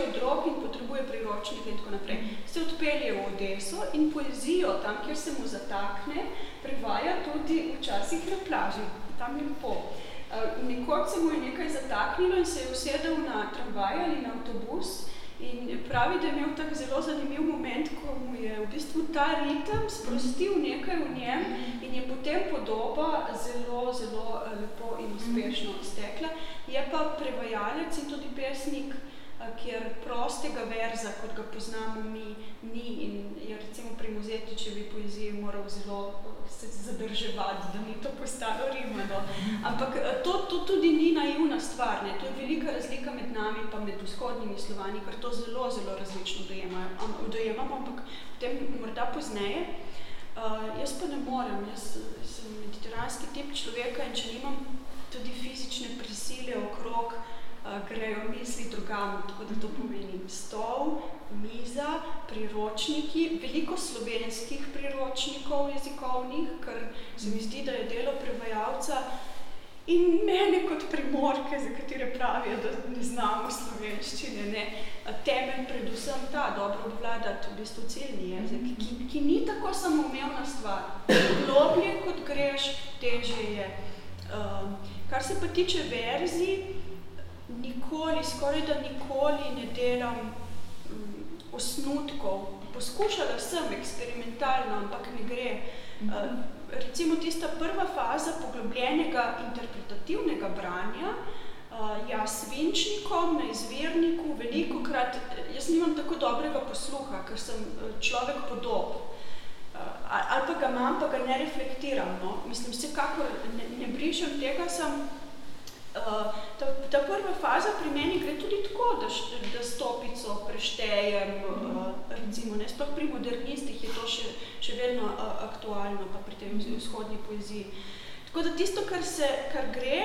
od, od rok in potrebuje priročnike in tako naprej. Se odpelje v Odeso in poezijo tam, kjer se mu zatakne, prevaja tudi včasih na plaži. Tam je lepo. Uh, nekoč se mu je nekaj zataknilo in se je usedel na tramvaj ali na avtobus In pravi, da je imel tak zelo zanimiv moment, ko mu je v bistvu ta ritem sprostil nekaj v njem in je potem podoba zelo, zelo eh, lepo in uspešno stekla. Je pa prevajalec in tudi pesnik, kjer prostega verza, kot ga poznamo mi, ni in je recimo pri Muzetičevi poeziji moral zelo se zadrževati, da ni to postalo rimano. Ampak to, to tudi ni naivna stvar, ne? to je velika razlika med nami pa med vzhodnimi slovani, ker to zelo, zelo različno dojemamo, ampak potem morda pozneje. Uh, jaz pa ne morem, jaz sem mediteranski tip človeka in če nimam tudi fizične prisile okrog, grejo misli drugam, tako da to pomeni stol, miza, priročniki, veliko slovenskih priročnikov jezikovnih, ker se mi zdi, da je delo prevajalca in mene kot primorke, za katere pravijo, da ne znamo slovenščine, ne, temelj predvsem ta, dobro obvladati v bistvu celni jezik, ki, ki ni tako samoumevna stvar. Globlje kot greš, težje je. Uh, kar se pa tiče verzij, nikoli, skoraj da nikoli ne delam um, osnutkov. Poskušala sem eksperimentalno, ampak ne gre. Uh, recimo tista prva faza poglobljenega interpretativnega branja, uh, ja, s svinčnikom na izvirniku, veliko krat, jaz nimam tako dobrega posluha, ker sem človek podob, uh, ali pa ga imam, pa ga ne reflektiram, no. Mislim, vsekakor ne, ne brišem tega, sem Uh, ta, ta prva faza pri meni gre tudi tako, da, da stopico preštejem, uh, recimo, ne, sploh pri modernistih je to še, še vedno uh, aktualno, pa pri tem vzhodni poeziji. Tako da tisto, kar, se, kar gre,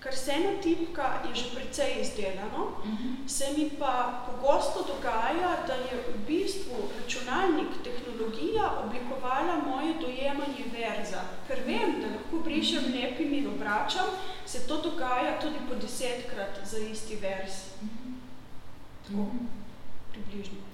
kar se ena tipka, je že precej izdelano, uh -huh. se mi pa pogosto dogaja, da je v bistvu računalnik, tehnologija oblikovala moje dojemanje verza. Ker vem, da lahko brišem lepim in obračam, se to dogaja tudi po desetkrat za isti vers. Tako, približno.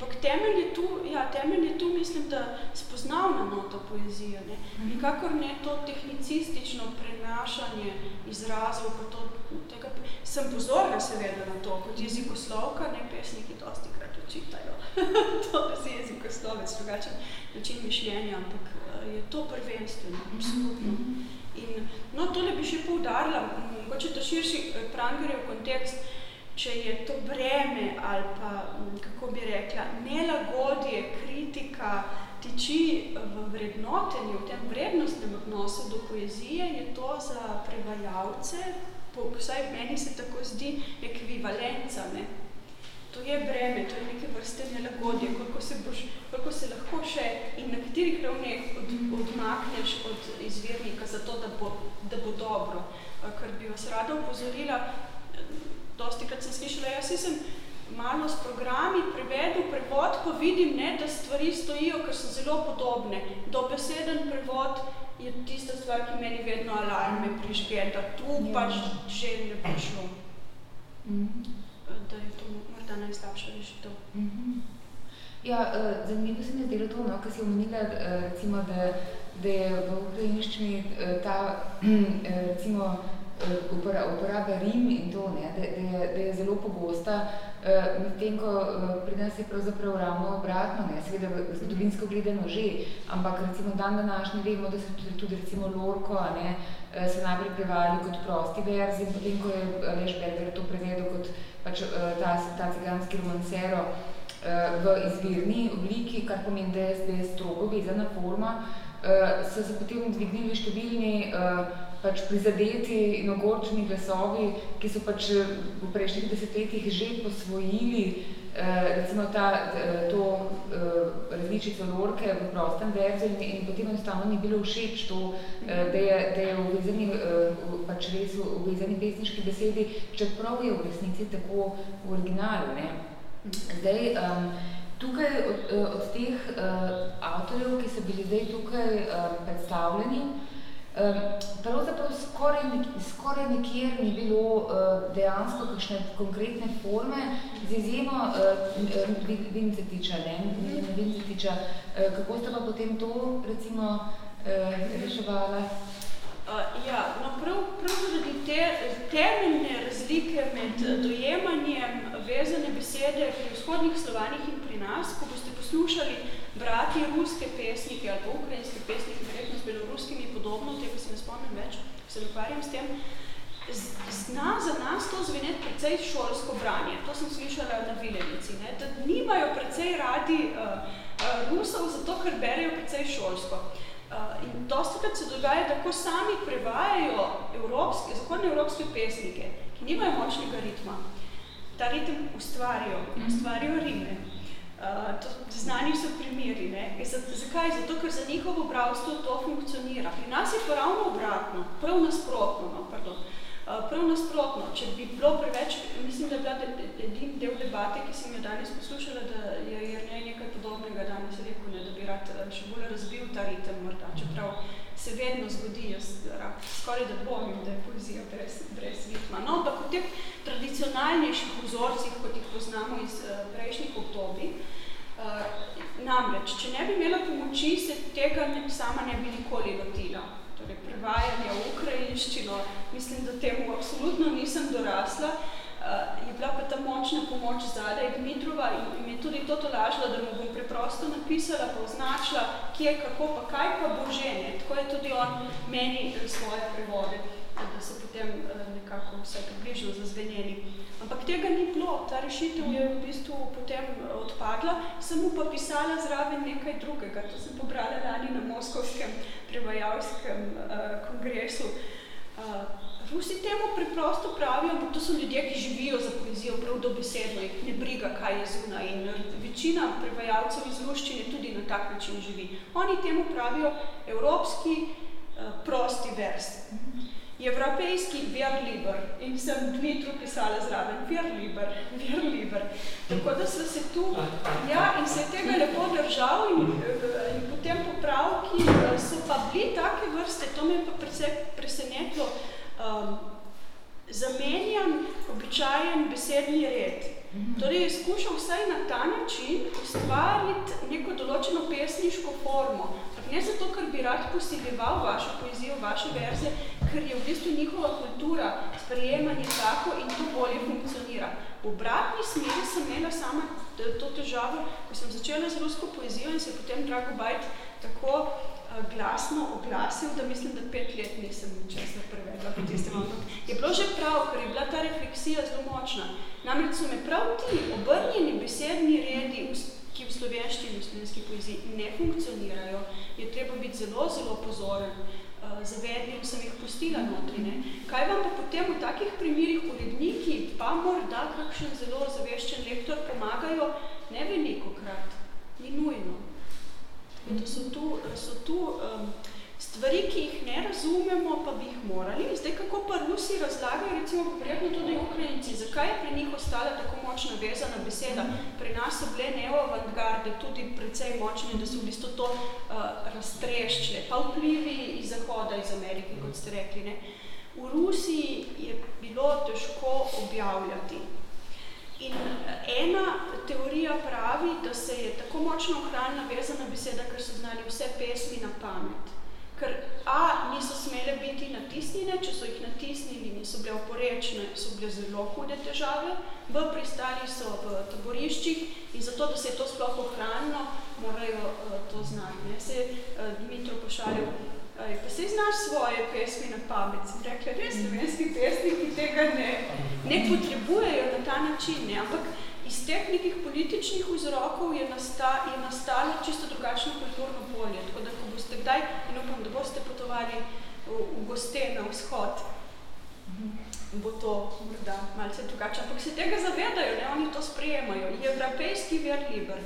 Ampak temelj je tu, ja, temelj je tu, mislim, da spoznavna nota poezije, ne. Nikakor ne to tehnicistično prenašanje izrazov, pa to, tega, sem pozorna seveda na to, kot jezikoslovka, ne, pesniki dosti krat očitajo, to je jezikoslovec, drugačen način mišljenja, ampak je to prvenstveno, absolutno. In, no, tole bi še poudarila, mogoče ta širši prangerjev kontekst, če je to breme ali pa, kako bi rekla, nelagodje, kritika, tiči v vrednotenju, v tem vrednostnem odnosu do poezije, je to za prevajalce, po, vsaj meni se tako zdi, ekvivalenca, ne. To je breme, to je neke vrste nelagodje, koliko se, boš, koliko se lahko še in na katerih ravneh od, odmakneš od izvirnika za to, da bo, da bo dobro. Kar bi vas rada upozorila, dosti krat sem slišala, jaz sem malo s programi prevedel prevod, pa vidim, ne, da stvari stojijo, ker so zelo podobne. Dobeseden prevod je tista stvar, ki meni vedno alarme prižge, da tu ja. pač že ne prišlo. Mm -hmm. Da je to morda najslabša rešitev. Mm -hmm. Ja, uh, zanimivo se mi je zdelo to, no, ko si omenila, uh, recimo, da, da je v ukrajinščini uh, ta, uh, recimo, uporaba rim in to, ne, da, da, je, da je zelo pogosta, uh, medtem ko uh, pri nas je pravzaprav ravno obratno, ne, seveda zgodovinsko gledano že, ampak recimo dan današnji vemo, da so tudi, tudi recimo Lorko, ne, se najprej prevali kot prosti verzi, in potem, ko je Leš Berger to prevedel kot pač, ta, ta ciganski romancero v izvirni obliki, kar pomeni, da je, da je strogo vezana forma, so se potem dvignili številni pač prizadeti in ogorčeni glasovi, ki so pač eh, v prejšnjih desetletjih že posvojili eh, recimo ta, to eh, različico lorke v prostem verzu in, in potem enostavno ni bilo všeč to, eh, da je, da je uvezani, eh, pač res uvezani pesniški besedi, čeprav je v resnici tako v originalu. Ne? Zdaj, um, tukaj od, eh, od teh uh, avtorjev, ki so bili zdaj tukaj uh, predstavljeni, Pravzaprav skoraj, skoraj nikjer ni bilo uh, dejansko kakšne konkretne forme, z izjemo uh, Vincetiča, ne, Vincetiča. Uh, kako ste pa potem to, recimo, uh, reševala? Uh, ja, no prav, prav zaradi te temeljne razlike med dojemanjem vezane besede pri vzhodnih slovanih in pri nas, ko boste poslušali brati ruske pesnike ali ukrajinske pesnike, verjetno s beloruskimi podobno, tega se ne spomnim več, se ukvarjam s tem, zna za nas to zveneti precej šolsko branje. To sem slišala na Vilenici, ne? da nimajo precej radi uh, uh, Rusov, zato ker berejo precej šolsko. Uh, in dosti krat se dogaja, da ko sami prevajajo evropske, zahodne evropske pesnike, ki nimajo močnega ritma, ta ritem ustvarijo, ustvarijo rime. Uh, to, znani so primeri. Ne? Zakaj? Zato, ker za njihovo bravstvo to funkcionira. Pri nas je pa ravno obratno, prav nasprotno. No? Pardon. Uh, prav nasprotno, če bi bilo preveč, mislim, da je bila edin del debate, ki sem jo danes poslušala, da je, je ne nekaj podobnega danes rekel, rad eh, še bolj razbil ta ritem morda, čeprav se vedno zgodi, jaz skoraj da dvomim, da je poezija brez, brez ritma. No, ampak v teh tradicionalnejših vzorcih, kot jih poznamo iz uh, prejšnjih obdobij, uh, namreč, če ne bi imela pomoči, se tega ne, sama ne bi nikoli lotila. Torej, prevajanje v ukrajinščino, mislim, da temu absolutno nisem dorasla, je bila pa ta močna pomoč zadaj Dmitrova in, in je to tudi to tolažila, da mu bom preprosto napisala, pa označila, kje, kako, pa kaj pa bo že, ne. Tako je tudi on meni eh, svoje prevode, da so potem eh, nekako vse približno zazvenjeni. Ampak tega ni bilo, ta rešitev je v bistvu potem odpadla, sem mu pa pisala zraven nekaj drugega, to sem pobrala lani na Moskovskem prevajalskem uh, kongresu. Uh, Rusi temu preprosto pravijo, ampak to so ljudje, ki živijo za poezijo prav dobesedno, jih ne briga, kaj je zunaj. In večina prevajalcev iz ruščine tudi na tak način živi. Oni temu pravijo evropski uh, prosti vers. Evropejski verliber in sem Dmitru pisala zraven, verliber, verliber. Tako da so se tu, ja, in se tega lepo držal in, in potem popravki so pa bili take vrste, to me je pa presenetlo, um, zamenjan običajen besedni red. Torej je skušal vsaj na ta način ustvariti neko določeno pesniško formo. Ne zato, ker bi rad posiljeval vašo poezijo, vaše verze, ker je v bistvu njihova kultura, sprejemanje tako in to bolje funkcionira. V obratni smeri sem imela sama to težavo, ko sem začela z rusko poezijo in se potem Drago Bajt tako glasno oglasil, da mislim, da pet let nisem česar prevedla po tistem Je bilo že prav, ker je bila ta refleksija zelo močna. Namreč so me prav ti obrnjeni besedni redi, ki v slovenščini v slovenski poeziji ne funkcionirajo, je treba biti zelo, zelo pozoren. Zavedli sem jih pustila notri. Ne? Kaj vam pa potem v takih primerih uredniki, pa morda kakšen zelo zaveščen lektor pomagajo, ne veliko krat, ni nujno. In to so tu, so tu um, stvari, ki jih ne razumemo, pa bi jih morali. Zdaj, kako pa Rusi razlagajo, recimo poprijatno tudi Ukrajinci, zakaj je pri njih ostala tako močna vezana beseda? Pri nas so bile neoavantgarde tudi precej močne, da so v bistvu to uh, raztreščile. Pa vplivi iz Zahoda, iz Amerike, kot ste rekli. Ne? V Rusiji je bilo težko objavljati. In eh, ena teorija pravi, da se je tako močno ohranila vezana beseda, ker so znali vse pesmi na pamet. Ker A niso smele biti natisnjene, če so jih natisnili, niso bile oporečne, so bile zelo hude težave, B pristali so v taboriščih in zato, da se je to sploh ohranilo, morajo uh, to znati. Ne? Se je uh, Dmitro pošalil Aj, pa se znaš svoje pesmi na pamet. Sem rekla, res slovenski pesniki tega ne, ne potrebujejo na ta način, ne? ampak iz teh nekih političnih vzrokov je, nasta, je nastalo čisto drugačno kulturno polje. Tako da, ko boste kdaj, in upam, da boste potovali v, v goste na vzhod, bo to morda malce drugače. Ampak se tega zavedajo, ne? oni to sprejemajo. Je evropejski ver liber.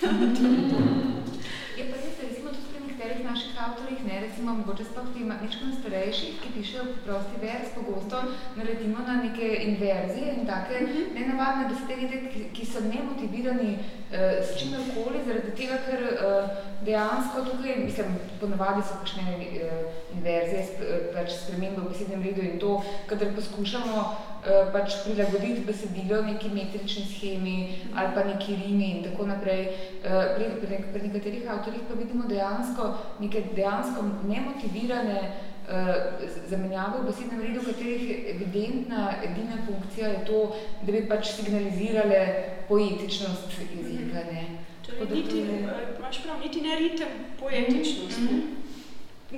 je pa res, recimo tudi nekaterih naših avtorjih, ne, recimo mogoče sploh ti nekaj starejših, ki pišejo prosti vers, pogosto naletimo na neke inverzije in take mhm. nenavadne besede, ki, ki so nemotivirani uh, s čim okoli, zaradi tega, ker uh, dejansko tukaj, mislim, ponavadi so kakšne uh, inverzije, sp, uh, pač spremembe v besednem redu in to, kadar poskušamo uh, pač prilagoditi besedilo neki metrični schemi ali pa neki rimi in tako naprej. Uh, pri, pri, pri nekaterih avtorjih pa vidimo dejansko neke dejansko nemotivirane uh, zamenjave v besednem redu, katerih evidentna edina funkcija je to, da bi pač signalizirale poetičnost jezika. Ne? Torej, niti, je... imaš prav, niti ne ritem poetičnost. Mm -hmm.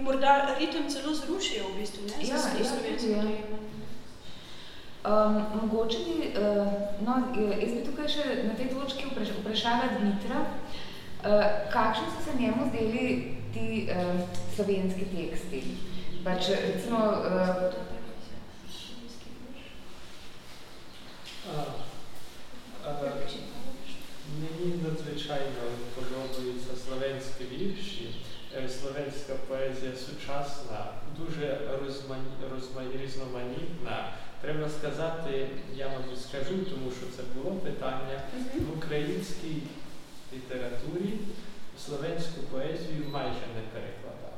Morda ritem celo zrušijo v bistvu, ne? Ja, ja, ja. Um, mogoče bi, uh, no, jaz bi tukaj še na tej točki vprašala Dmitra, kakšni so se njemu zdeli ti uh, slovenski teksti. Pač, recimo, uh, Meni nadzvečajno podobajo slovenski virši, slovenska poezija sočasna, дуже різноманітна. Треба сказати, я мабуть скажу, тому що це було питання, в українській literaturi, slovensko poezijo Majža ne prekvada.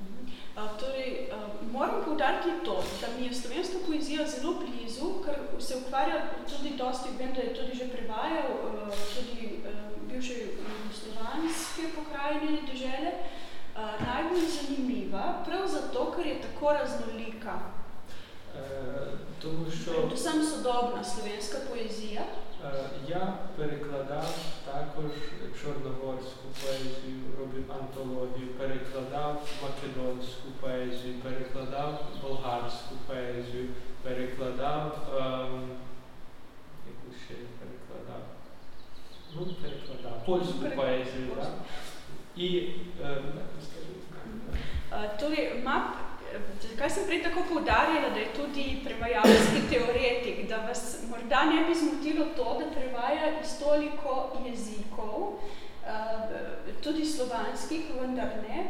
Uh, mhm. torej, uh, moram poudariti to, da mi je slovenska poezija zelo blizu, ker se ukvarja tudi dosti, vem, da je tudi že prevajal, uh, tudi bivše slovanske pokrajine dežele, najbolj zanimiva, prav zato, ker je tako raznolika. Е, тому що... Сам судобна слов'янська поезія. Е, я перекладав також чорногорську поезію, робив антологію, перекладав македонську поезію, перекладав болгарську поезію, перекладав. Ем, яку ще я перекладав? Ну, перекладав польську Перек... поезію, так? Да? І ем, скажіть. Тобі мап zakaj sem prej tako poudarjala, da je tudi prevajalski teoretik, da vas morda ne bi zmotilo to, da prevaja iz toliko jezikov, uh, tudi slovanskih, vendar ne.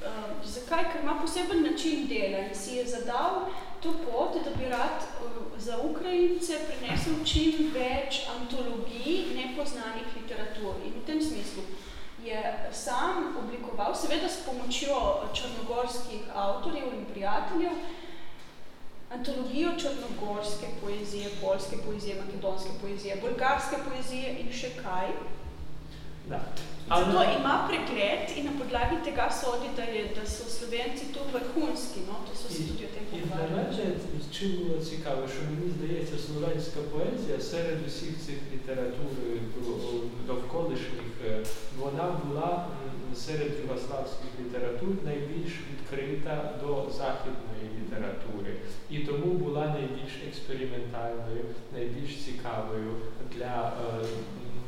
Uh, zakaj? Ker ima poseben način dela in si je zadal to pot, da bi rad uh, za Ukrajince prinesel čim več antologij nepoznanih literatur. In v tem smislu je sam oblikoval, seveda s pomočjo črnogorskih avtorjev in prijateljev, antologijo črnogorske poezije, polske poezije, makedonske poezije, bolgarske poezije in še kaj. Da. Zato ima pregled in na podlagi tega sodi, da, je, da so Slovenci tu vrhunski, no? to so se tudi o tem pogovarjali. чим було цікаво, що мені здається, словенська поезія серед усіх цих літератур е, до- довколишніх, е, вона була серед югославських літератур найбільш відкрита до західної літератури. І тому була найбільш експериментальною, найбільш цікавою для,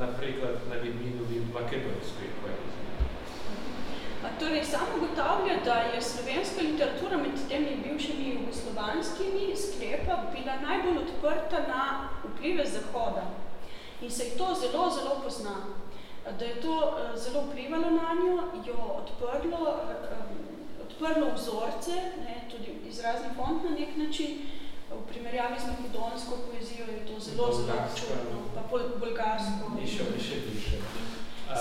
na preklad navedninovi makedonskoj poeziji. Torej, sam ugotavlja, da je slovenska literatura med temi bivšimi jugoslovanskimi sklepa bila najbolj odprta na vplive Zahoda. In se je to zelo, zelo pozna. Da je to eh, zelo vplivalo na njo, jo odprlo, eh, eh, odprlo vzorce, ne, tudi izrazni fond na nek način, v primerjavi z makedonsko poezijo je to zelo, zelo čudno, pa bol bolgarsko. Ni še, ni še bivše.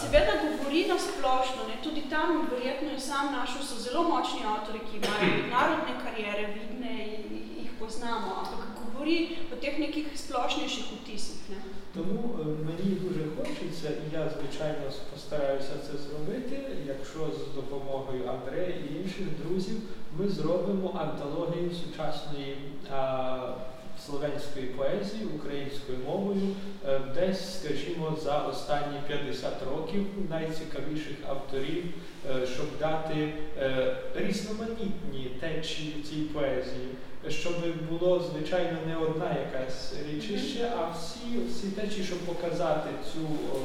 Seveda govori na splošno, ne, tudi tam verjetno je sam našel so zelo močni avtori, ki imajo narodne karijere, vidne in jih poznamo, ampak govori o teh nekih splošnejših vtisih. Ne. Тому е, мені дуже хочеться, і я, звичайно, постараюся це зробити, якщо з допомогою Андрея і інших друзів ми зробимо антологію сучасної а, словенської поезії українською мовою, е, десь, скажімо, за останні 50 років найцікавіших авторів, е, щоб дати різноманітні течії цій поезії, щоб було, звичайно, не одна якась річище, а всі, всі течії, щоб показати цю о,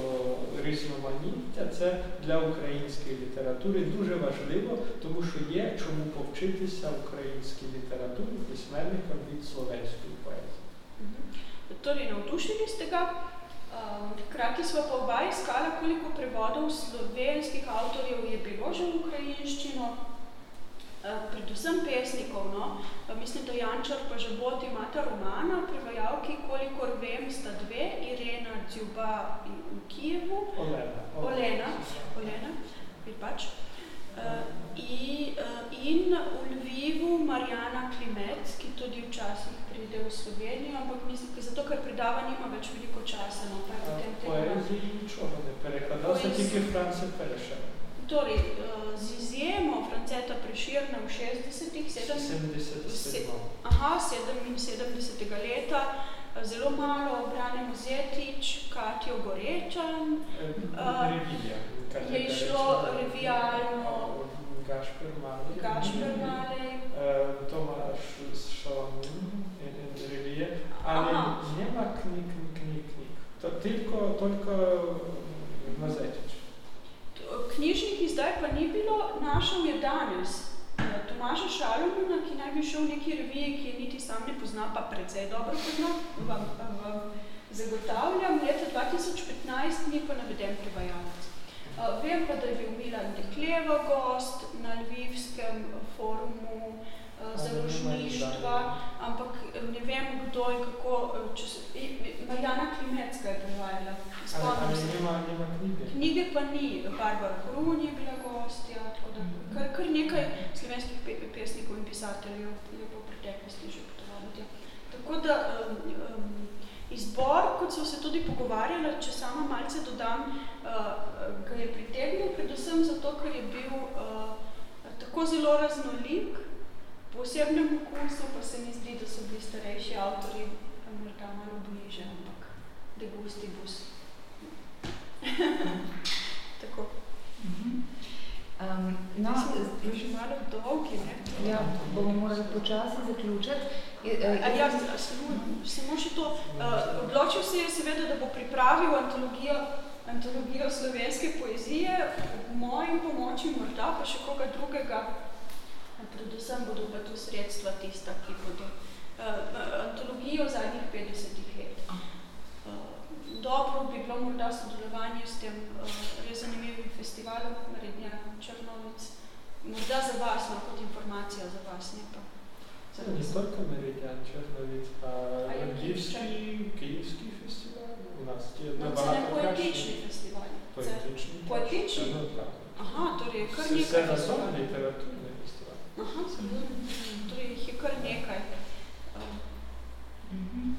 різноманіття, це для української літератури дуже важливо, тому що є чому повчитися українській літературі письменникам від словенської поезії. Torej, navdušeni ste ga, um, hkrati sva pa oba iskala, koliko prevodov slovenskih avtorjev Eh, predvsem pesnikov, no, pa mislim, da Jančar pa Žabot imata romana, prevajalki, kolikor vem, sta dve, Irena Dzuba v Kijevu, Olena, Olena, Olena pač, eh, uh, in, uh, eh, in v Lvivu Marjana Klimec, ki tudi včasih pride v Slovenijo, ampak mislim, ker zato, ker predava nima več veliko časa, no, pa je potem tega... Poeziji nič ovode, pereka, da se ti, ki France pereše torej, eh, z izjemo Franceta Preširna v 60-ih, 70, 70, aha, 77. leta, zelo malo Brane Mozetič, Katijo Gorečan, eh, eh, Revija, je išlo revijalno Gašper Malej, Gašper Malej. Uh, Tomaš Šalamun in, in revije, ali Aha. nema knjig, knjig, knjig. To, toliko, toliko mm, Mozetič. Knjižnih izdaj pa ni bilo, našel je danes. eh, Tomaža Šalomuna, ki naj bi šel v neki reviji, ki je niti sam ne pozna, pa precej dobro pozna, vam, vam zagotavljam. Leta 2015 ni pa naveden prevajalec. Uh, vem pa, da je bil Milan Dekleva gost na Lvivskem forumu Eh, založništva, ampak eh, ne vem kdo in kako, eh, če se, Marijana Klimecka je prevajala. Spomnim se. Nima, nima knjige. Knjige pa ni, Barbara Grun je bila gostja, tako da mhm. kar, kar nekaj slovenskih pesnikov in pisateljev je po preteklosti že potovalo tja. Tako da um, um, izbor, kot smo se tudi pogovarjali, če sama malce dodam, uh, ga je pritegnil predvsem zato, ker je bil uh, tako zelo raznolik, po osebnem okusu pa se mi zdi, da so bili starejši avtori pa morda malo bliže, ampak de gustibus. Tako. Um, no, smo že malo dolgi, ne? Ja, bomo morali počasi zaključiti. A, ja, samo, samo še to. Uh, odločil se je seveda, da bo pripravil antologijo, antologijo slovenske poezije, v mojim pomoči morda, pa še koga drugega. Predvsem bodo pa tu sredstva tista, ki bodo eh, eh, antologijo zadnjih 50 let. Eh, dobro bi bilo morda sodelovanje s tem res zanimivim festivalom Rednja Črnovic. Morda za vas, no, kot informacija za vas, ne pa. Historika Meridja Črnovic, pa Kijevski, Kijevski festival u nas. Je no, cene poetični festival. Poetični? Poetični? Ja, no, Aha, torej kar nekaj. Vse razumno literaturo. Aha, torej jih je kar nekaj. Mhm.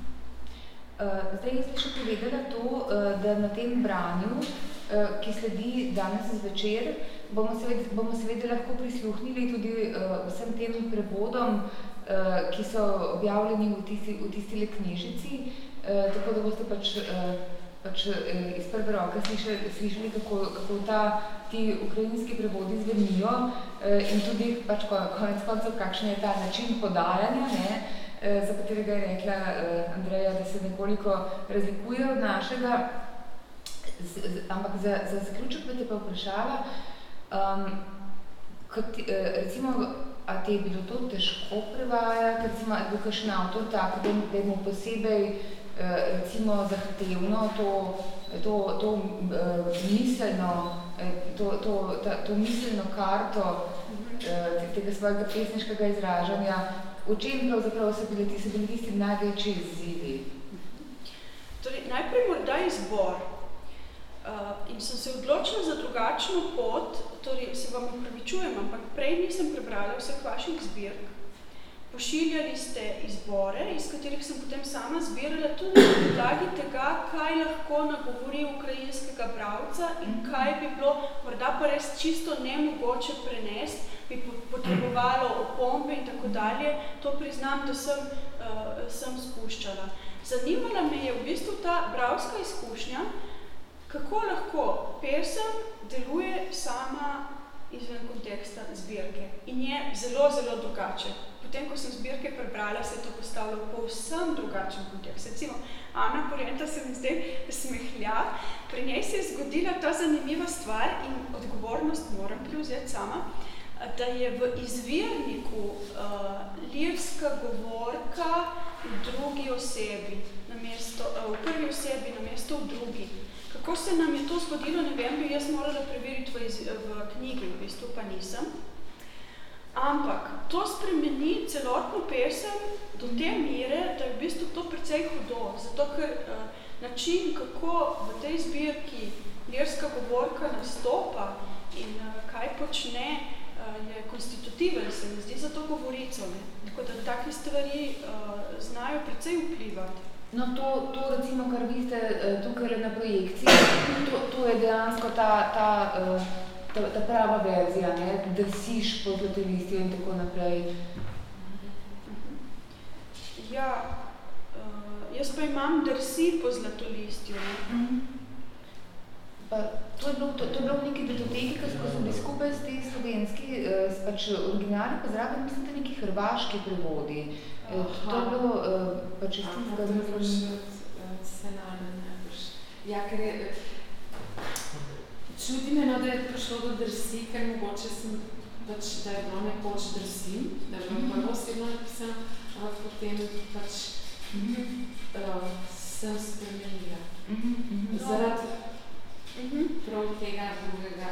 Eh, zdaj, jaz bi še povedala to, eh, da na tem branju, eh, ki sledi danes zvečer, bomo seveda, bomo seveda lahko prisluhnili tudi vsem tem prevodom, ki so objavljeni v tisti, v tistile knjižici, tako da boste pač pač iz prve roke slišali, slišali kako, kako ta, ti ukrajinski prevodi zvenijo in tudi pač konec koncev, kakšen je ta način podajanja, ne, za katerega je rekla Andreja, da se nekoliko razlikuje od našega. Z, z, ampak za, za zaključek bi te pa vprašala, um, kot, recimo, a te je bilo to težko prevajati, recimo, je bil kakšen avtor tak, da, da mu posebej recimo zahtevno to, to, to uh, miselno, to, to, ta, to miselno karto uh, tega svojega pesniškega izražanja V čem pravzaprav so bili, so bili tisti največji izzivi? Torej, najprej morda izbor. Uh, in sem se odločila za drugačno pot, torej se vam upravičujem, ampak prej nisem prebrala vseh vaših zbirk. Pošiljali ste izbore, iz katerih sem potem sama zbirala tudi na podlagi tega, kaj lahko nagovori ukrajinskega bravca in kaj bi bilo morda pa res čisto nemogoče prenesti, bi potrebovalo opombe in tako dalje. To priznam, da sem, uh, sem spuščala. Zanimala me je v bistvu ta bravska izkušnja, kako lahko pesem deluje sama izven konteksta zbirke in je zelo, zelo drugače. Potem, ko sem zbirke prebrala, se je to postavilo v povsem drugačen kontekst. Recimo, Ana Porenta se mi zdaj smehlja, pri njej se je zgodila ta zanimiva stvar in odgovornost moram prevzeti sama, da je v izvirniku uh, lirska govorka v drugi osebi, namesto, uh, v prvi osebi, namesto v drugi. Kako se nam je to zgodilo, ne vem, bi jaz morala preveriti v, iz, v knjigi, v bistvu pa nisem. Ampak to spremeni celotno pesem do te mere, da je v bistvu to precej hudo. Zato, ker uh, način, kako v tej zbirki lirska govorka nastopa in uh, kaj počne, uh, je konstitutiven, se mi zdi, za to govorico. Ne? Tako da take stvari uh, znajo precej vplivati. No, to, to recimo, kar vi ste tukaj na projekciji, to, to je dejansko ta, ta, ta, ta prava verzija, ne? drsiš po zlati listi in tako naprej. Ja, uh, jaz pa imam drsi po zlatolistju. Ne? Mm -hmm. Pa, to, je bilo, to, to je bilo v neki datoteki, ko so bili skupaj s te slovenski, eh, pač originali, pa zraven mislim, da neki hrvaški prevodi. Eh, to je bilo eh, pač iz tistega zelo scenarij najbrž. Ja, ker je, čudi me, no, da je prišlo do drsi, ker mogoče sem, pač, da je bilo nekoč drsi, da je bilo prvo osebno napisano, ampak potem pač mm -hmm. uh, sem spremenila. Mm -hmm. Zaradi Mm -hmm. prav tega drugega,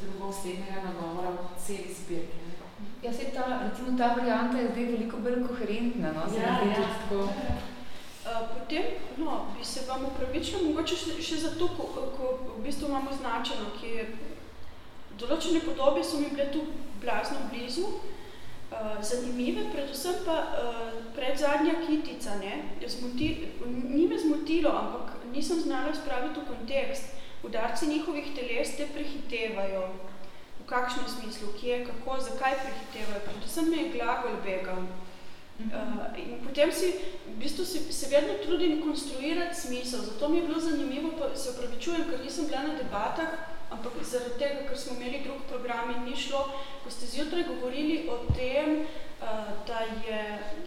drugoosebnega nagovora v celi zbirki. Ja, se ta, recimo ta varianta je zdaj veliko bolj koherentna, no? Se ja, ja. Tako... Uh, potem, no, bi se vam upravičila, mogoče še, še zato, ko, ko v bistvu imamo značeno, ki je določene podobe so mi bile tu blazno blizu, uh, zanimive, predvsem pa uh, predzadnja kitica, ne, zmoti, ni me zmotilo, ampak nisem znala spraviti v kontekst, udarci njihovih teles te prehitevajo. V kakšnem smislu, kje, kako, zakaj prehitevajo. Predvsem me je glagol begal. Uh, in potem si, v bistvu si, se vedno trudim konstruirati smisel. Zato mi je bilo zanimivo, pa se opravičujem, ker nisem bila na debatah, ampak zaradi tega, ker smo imeli drug program in ni šlo, ko ste zjutraj govorili o tem, uh, da je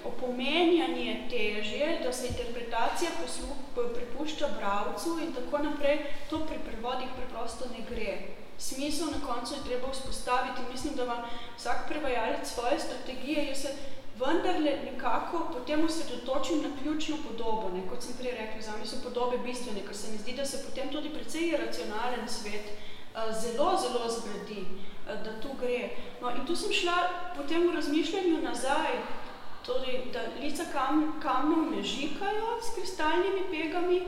opomenjanje težje, da se interpretacija posluh prepušča bravcu in tako naprej, to pri prevodih preprosto ne gre. Smisel na koncu je treba vzpostaviti. Mislim, da vam vsak prevajalec svoje strategije, jaz se vendarle nekako potem osredotočim na ključno podobo. Ne? Kot sem prej rekla, zame so podobe bistvene, ker se mi zdi, da se potem tudi precej racionalen svet uh, zelo, zelo zgradi, uh, da tu gre. No, in tu sem šla potem v razmišljanju nazaj, torej, da lica kam, kamnov ne žikajo s kristalnimi pegami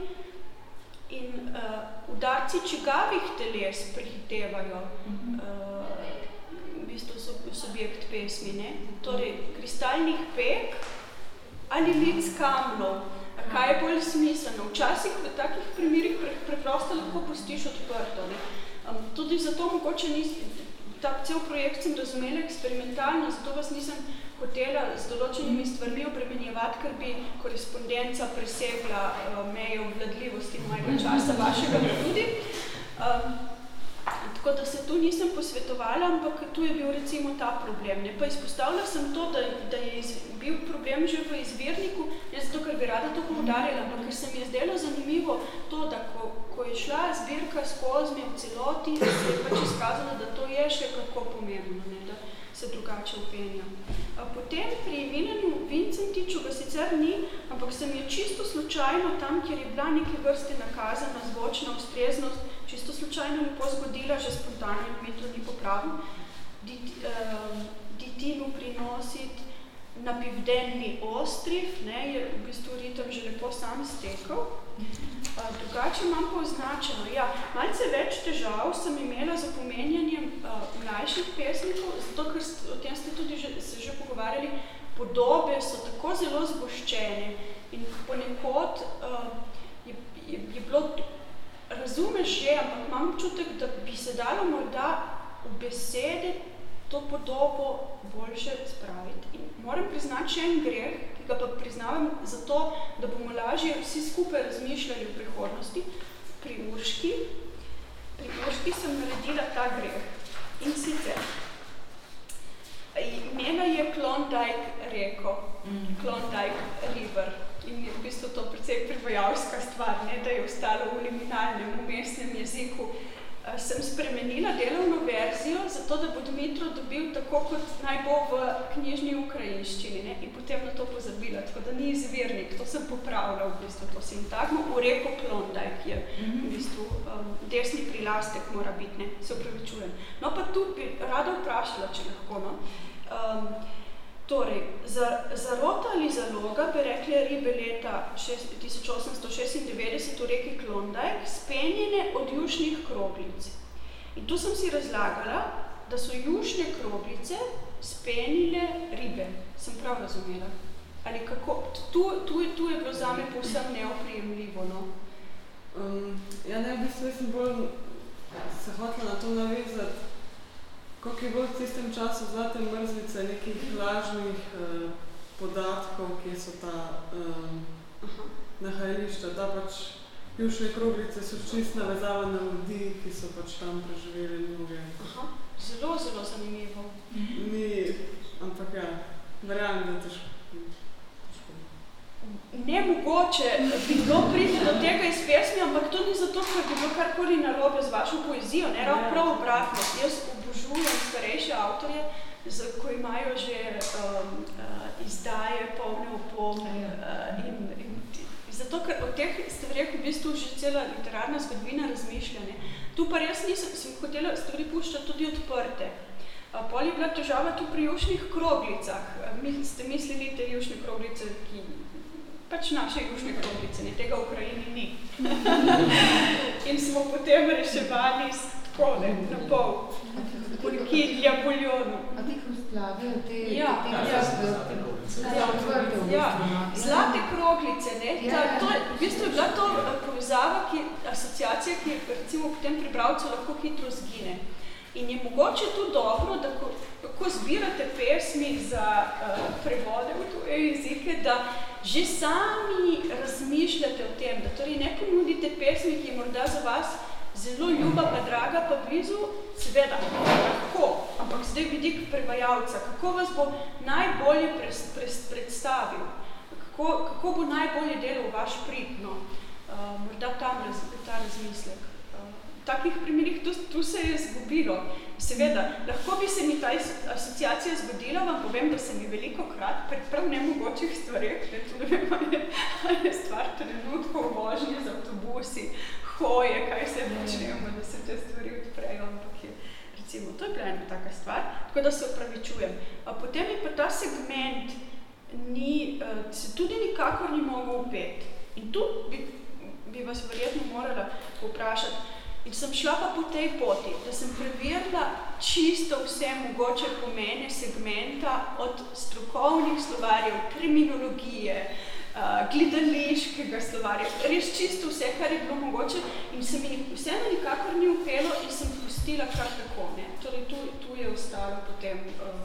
in uh, udarci čigavih teles prihitevajo. Uh, bistvu subjekt pesmi, ne? torej kristalnih pek ali lic kamnov. Kaj je bolj smiselno? Včasih v takih primerih pre, preprosto lahko pustiš odprto. Ne? Um, tudi zato mogoče nis, tak cel projekt sem razumela eksperimentalno, zato vas nisem hotela z določenimi stvarmi obremenjevati, ker bi korespondenca presegla uh, meje obvladljivosti mojega časa vašega tudi. Um, Tako da se tu nisem posvetovala, ampak tu je bil recimo ta problem. Ne? Pa izpostavila sem to, da, da je iz, bil problem že v izvirniku, ne zato, ker bi rada to poudarjala, ampak ker se mi je zdelo zanimivo to, da ko, ko je šla zbirka skozi me v celoti, se je pač izkazalo, da to je še kako pomembno, ne? da se drugače upenja. Potem pri Milenu Vincentiču ga sicer ni, ampak se mi je čisto slučajno tam, kjer je bila neke vrste nakazana zvočna ustreznost, čisto slučajno lepo zgodila, že spontano in mi to ni popravil, ditinu uh, prinositi napivdenni ostrif, ne, je v bistvu ritem že lepo sam stekel. Uh, drugače imam pa označeno, ja, malce več težav sem imela za pomenjanjem uh, mlajših pesnikov, zato ker o tem ste tudi že, se že pogovarjali, podobe so tako zelo zgoščene in ponekod uh, je, je, je bilo razumeš je, ampak imam občutek, da bi se dalo morda v besede to podobo boljše spraviti. In moram priznati še en greh, ki ga pa priznavam zato, da bomo lažje vsi skupaj razmišljali v prihodnosti. Pri Urški, pri Urški sem naredila ta greh. In sicer, imena je Klondike reko, mm. Klondike River in je v bistvu to precej prevajalska stvar, ne, da je ostalo v liminalnem, umestnem jeziku. Uh, sem spremenila delovno verzijo, zato da bo Dmitro dobil tako, kot naj bo v knjižni ukrajinščini ne, in potem na to pozabila, tako da ni izvirnik, to sem popravila v bistvu, to sintagmo, v reko Klondaj, ki je v bistvu um, desni prilastek mora biti, ne, se upravičujem. No pa tu bi rada vprašala, če lahko, no. Um, Torej, za, zarota ali zaloga bi rekli ribe leta 1896 v reki Klondike, spenjene od jušnih kroglic. In tu sem si razlagala, da so jušne kroglice spenile ribe. Sem prav razumela. Ali kako? Tu, tu, tu je bilo zame povsem neoprijemljivo. No? Um, ja, ne, v bistvu sem bolj se hotela na to navezati, Kako je bilo v tistem času zlate mrzlice nekih lažnih uh, podatkov, kje so ta um, nahajališča, da pač jušne kroglice so čist navezave na ljudi, ki so pač tam preživeli mnoge. Aha. Zelo, zelo zanimivo. Ni, ampak ja, verjamem, da težko. Nemogoče bi bilo priti do tega iz pesmi, ampak to ni zato, ker bi bilo karkoli narobe z vašo poezijo, ne, rav prav obratno. Jaz obožujem starejše avtorje, ko imajo že um, uh, izdaje, polne opome uh, in, in zato, ker o teh stvarih v bistvu že cela literarna zgodovina razmišljanja. Tu pa res nisem, sem hotela stvari puščati tudi odprte. Pol je bila težava tu pri jušnih kroglicah. Mi, ste mislili te jušne kroglice, ki pač naše južne kroglice, ne, tega v Ukrajini ni. in smo potem reševali tako, ne, na pol, kilja buljonu. A ti hrustlave, te, ja, te, ja, te, ja. te, Ja, zlate kroglice, ne, Ja, ta, ja. to, je- v bistvu je bila to eh, povezava, ki, asociacija, ki recimo potem pri bravcu lahko hitro zgine. In je mogoče tudi dobro, da ko, ko zbirate pesmi za uh, prevode v tuje jezike, da že sami razmišljate o tem, da torej ne ponudite pesmi, ki je morda za vas zelo ljuba, pa draga, pa blizu, seveda, lahko, ampak zdaj vidik prevajalca, kako vas bo najbolje pres, pres, predstavil, kako, kako bo najbolje delal vaš prid, no, uh, morda tam raz, ta razmislek takih primerih, tu, tu se je zgubilo. Seveda, lahko bi se mi ta asociacija zgodila, vam povem, da se mi veliko krat pri prav nemogočih stvarih, ne, tu ne vem, ali je stvar trenutkov vožnje z avtobusi, hoje, kaj se počnemo, da se te stvari odprejo, ampak je, recimo, to je bila ena taka stvar, tako da se upravičujem. A potem je pa ta segment ni, uh, se tudi nikakor ni mogel upeti. In tu bi, bi vas verjetno morala vprašati, In sem šla pa po tej poti, da sem preverila čisto vse mogoče pomene segmenta od strokovnih slovarjev, kriminologije, uh, gledališkega slovarja, res čisto vse, kar je bilo mogoče in se mi vseeno nikakor ni upelo in sem pustila kar tako. Ne? Torej, tu, tu je ostalo potem, uh,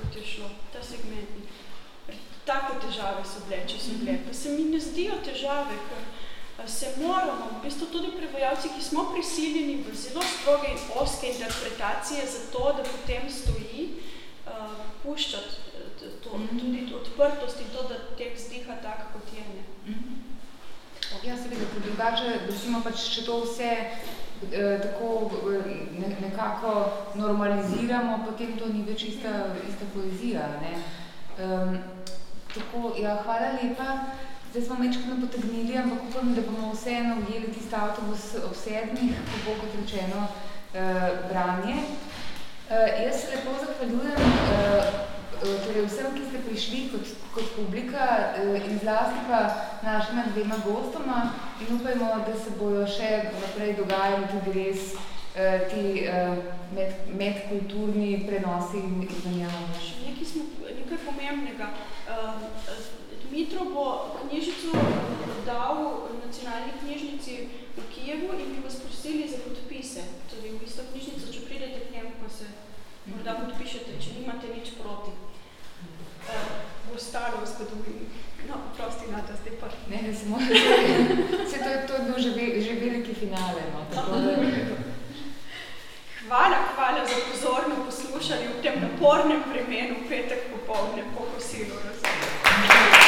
kot je šlo, ta segment. Take težave so bile, če so bile. Pa se mi ne zdijo težave, ker se moramo, v bistvu tudi prevajalci, ki smo prisiljeni v zelo stroge in oske interpretacije za to, da potem stoji, uh, puščati eh, to, mm -hmm. tudi odprtost in to, da tekst diha tak, kot je. Ne? Mm -hmm. Ja, seveda, ko drugače, recimo pač, če to vse eh, tako ne, nekako normaliziramo, potem to ni več ista, ista poezija. Ne? Um, tako, ja, hvala lepa. Zdaj smo mečkano potegnili, ampak upam, da bomo vseeno ujeli tist avtobus ob sedmih, ko bo, kot rečeno, eh, branje. Eh, jaz se lepo zahvaljujem eh, torej vsem, ki ste prišli kot, kot publika eh, in zlasti pa našima dvema gostoma in upajmo, da se bojo še naprej dogajali tudi res eh, ti eh, med, medkulturni prenosi in izmenjavanje. Nekaj, nekaj pomembnega. Uh, Mitro bo knjižico dal nacionalni knjižnici v Kijevu in bi vas prosili za podpise. Torej, v isto knjižnico, če pridete k njemu, pa se morda podpišete, če nimate nič proti. Uh, bo staro v zgodovini. No, prosti, Nata, zdaj pa. Ne, ne, samo, se to je, to je bil že, ve, že veliki finale, no, tako da... Hvala, hvala za pozorno poslušanje v tem napornem vremenu, petek popoldne, po kosilu razumem.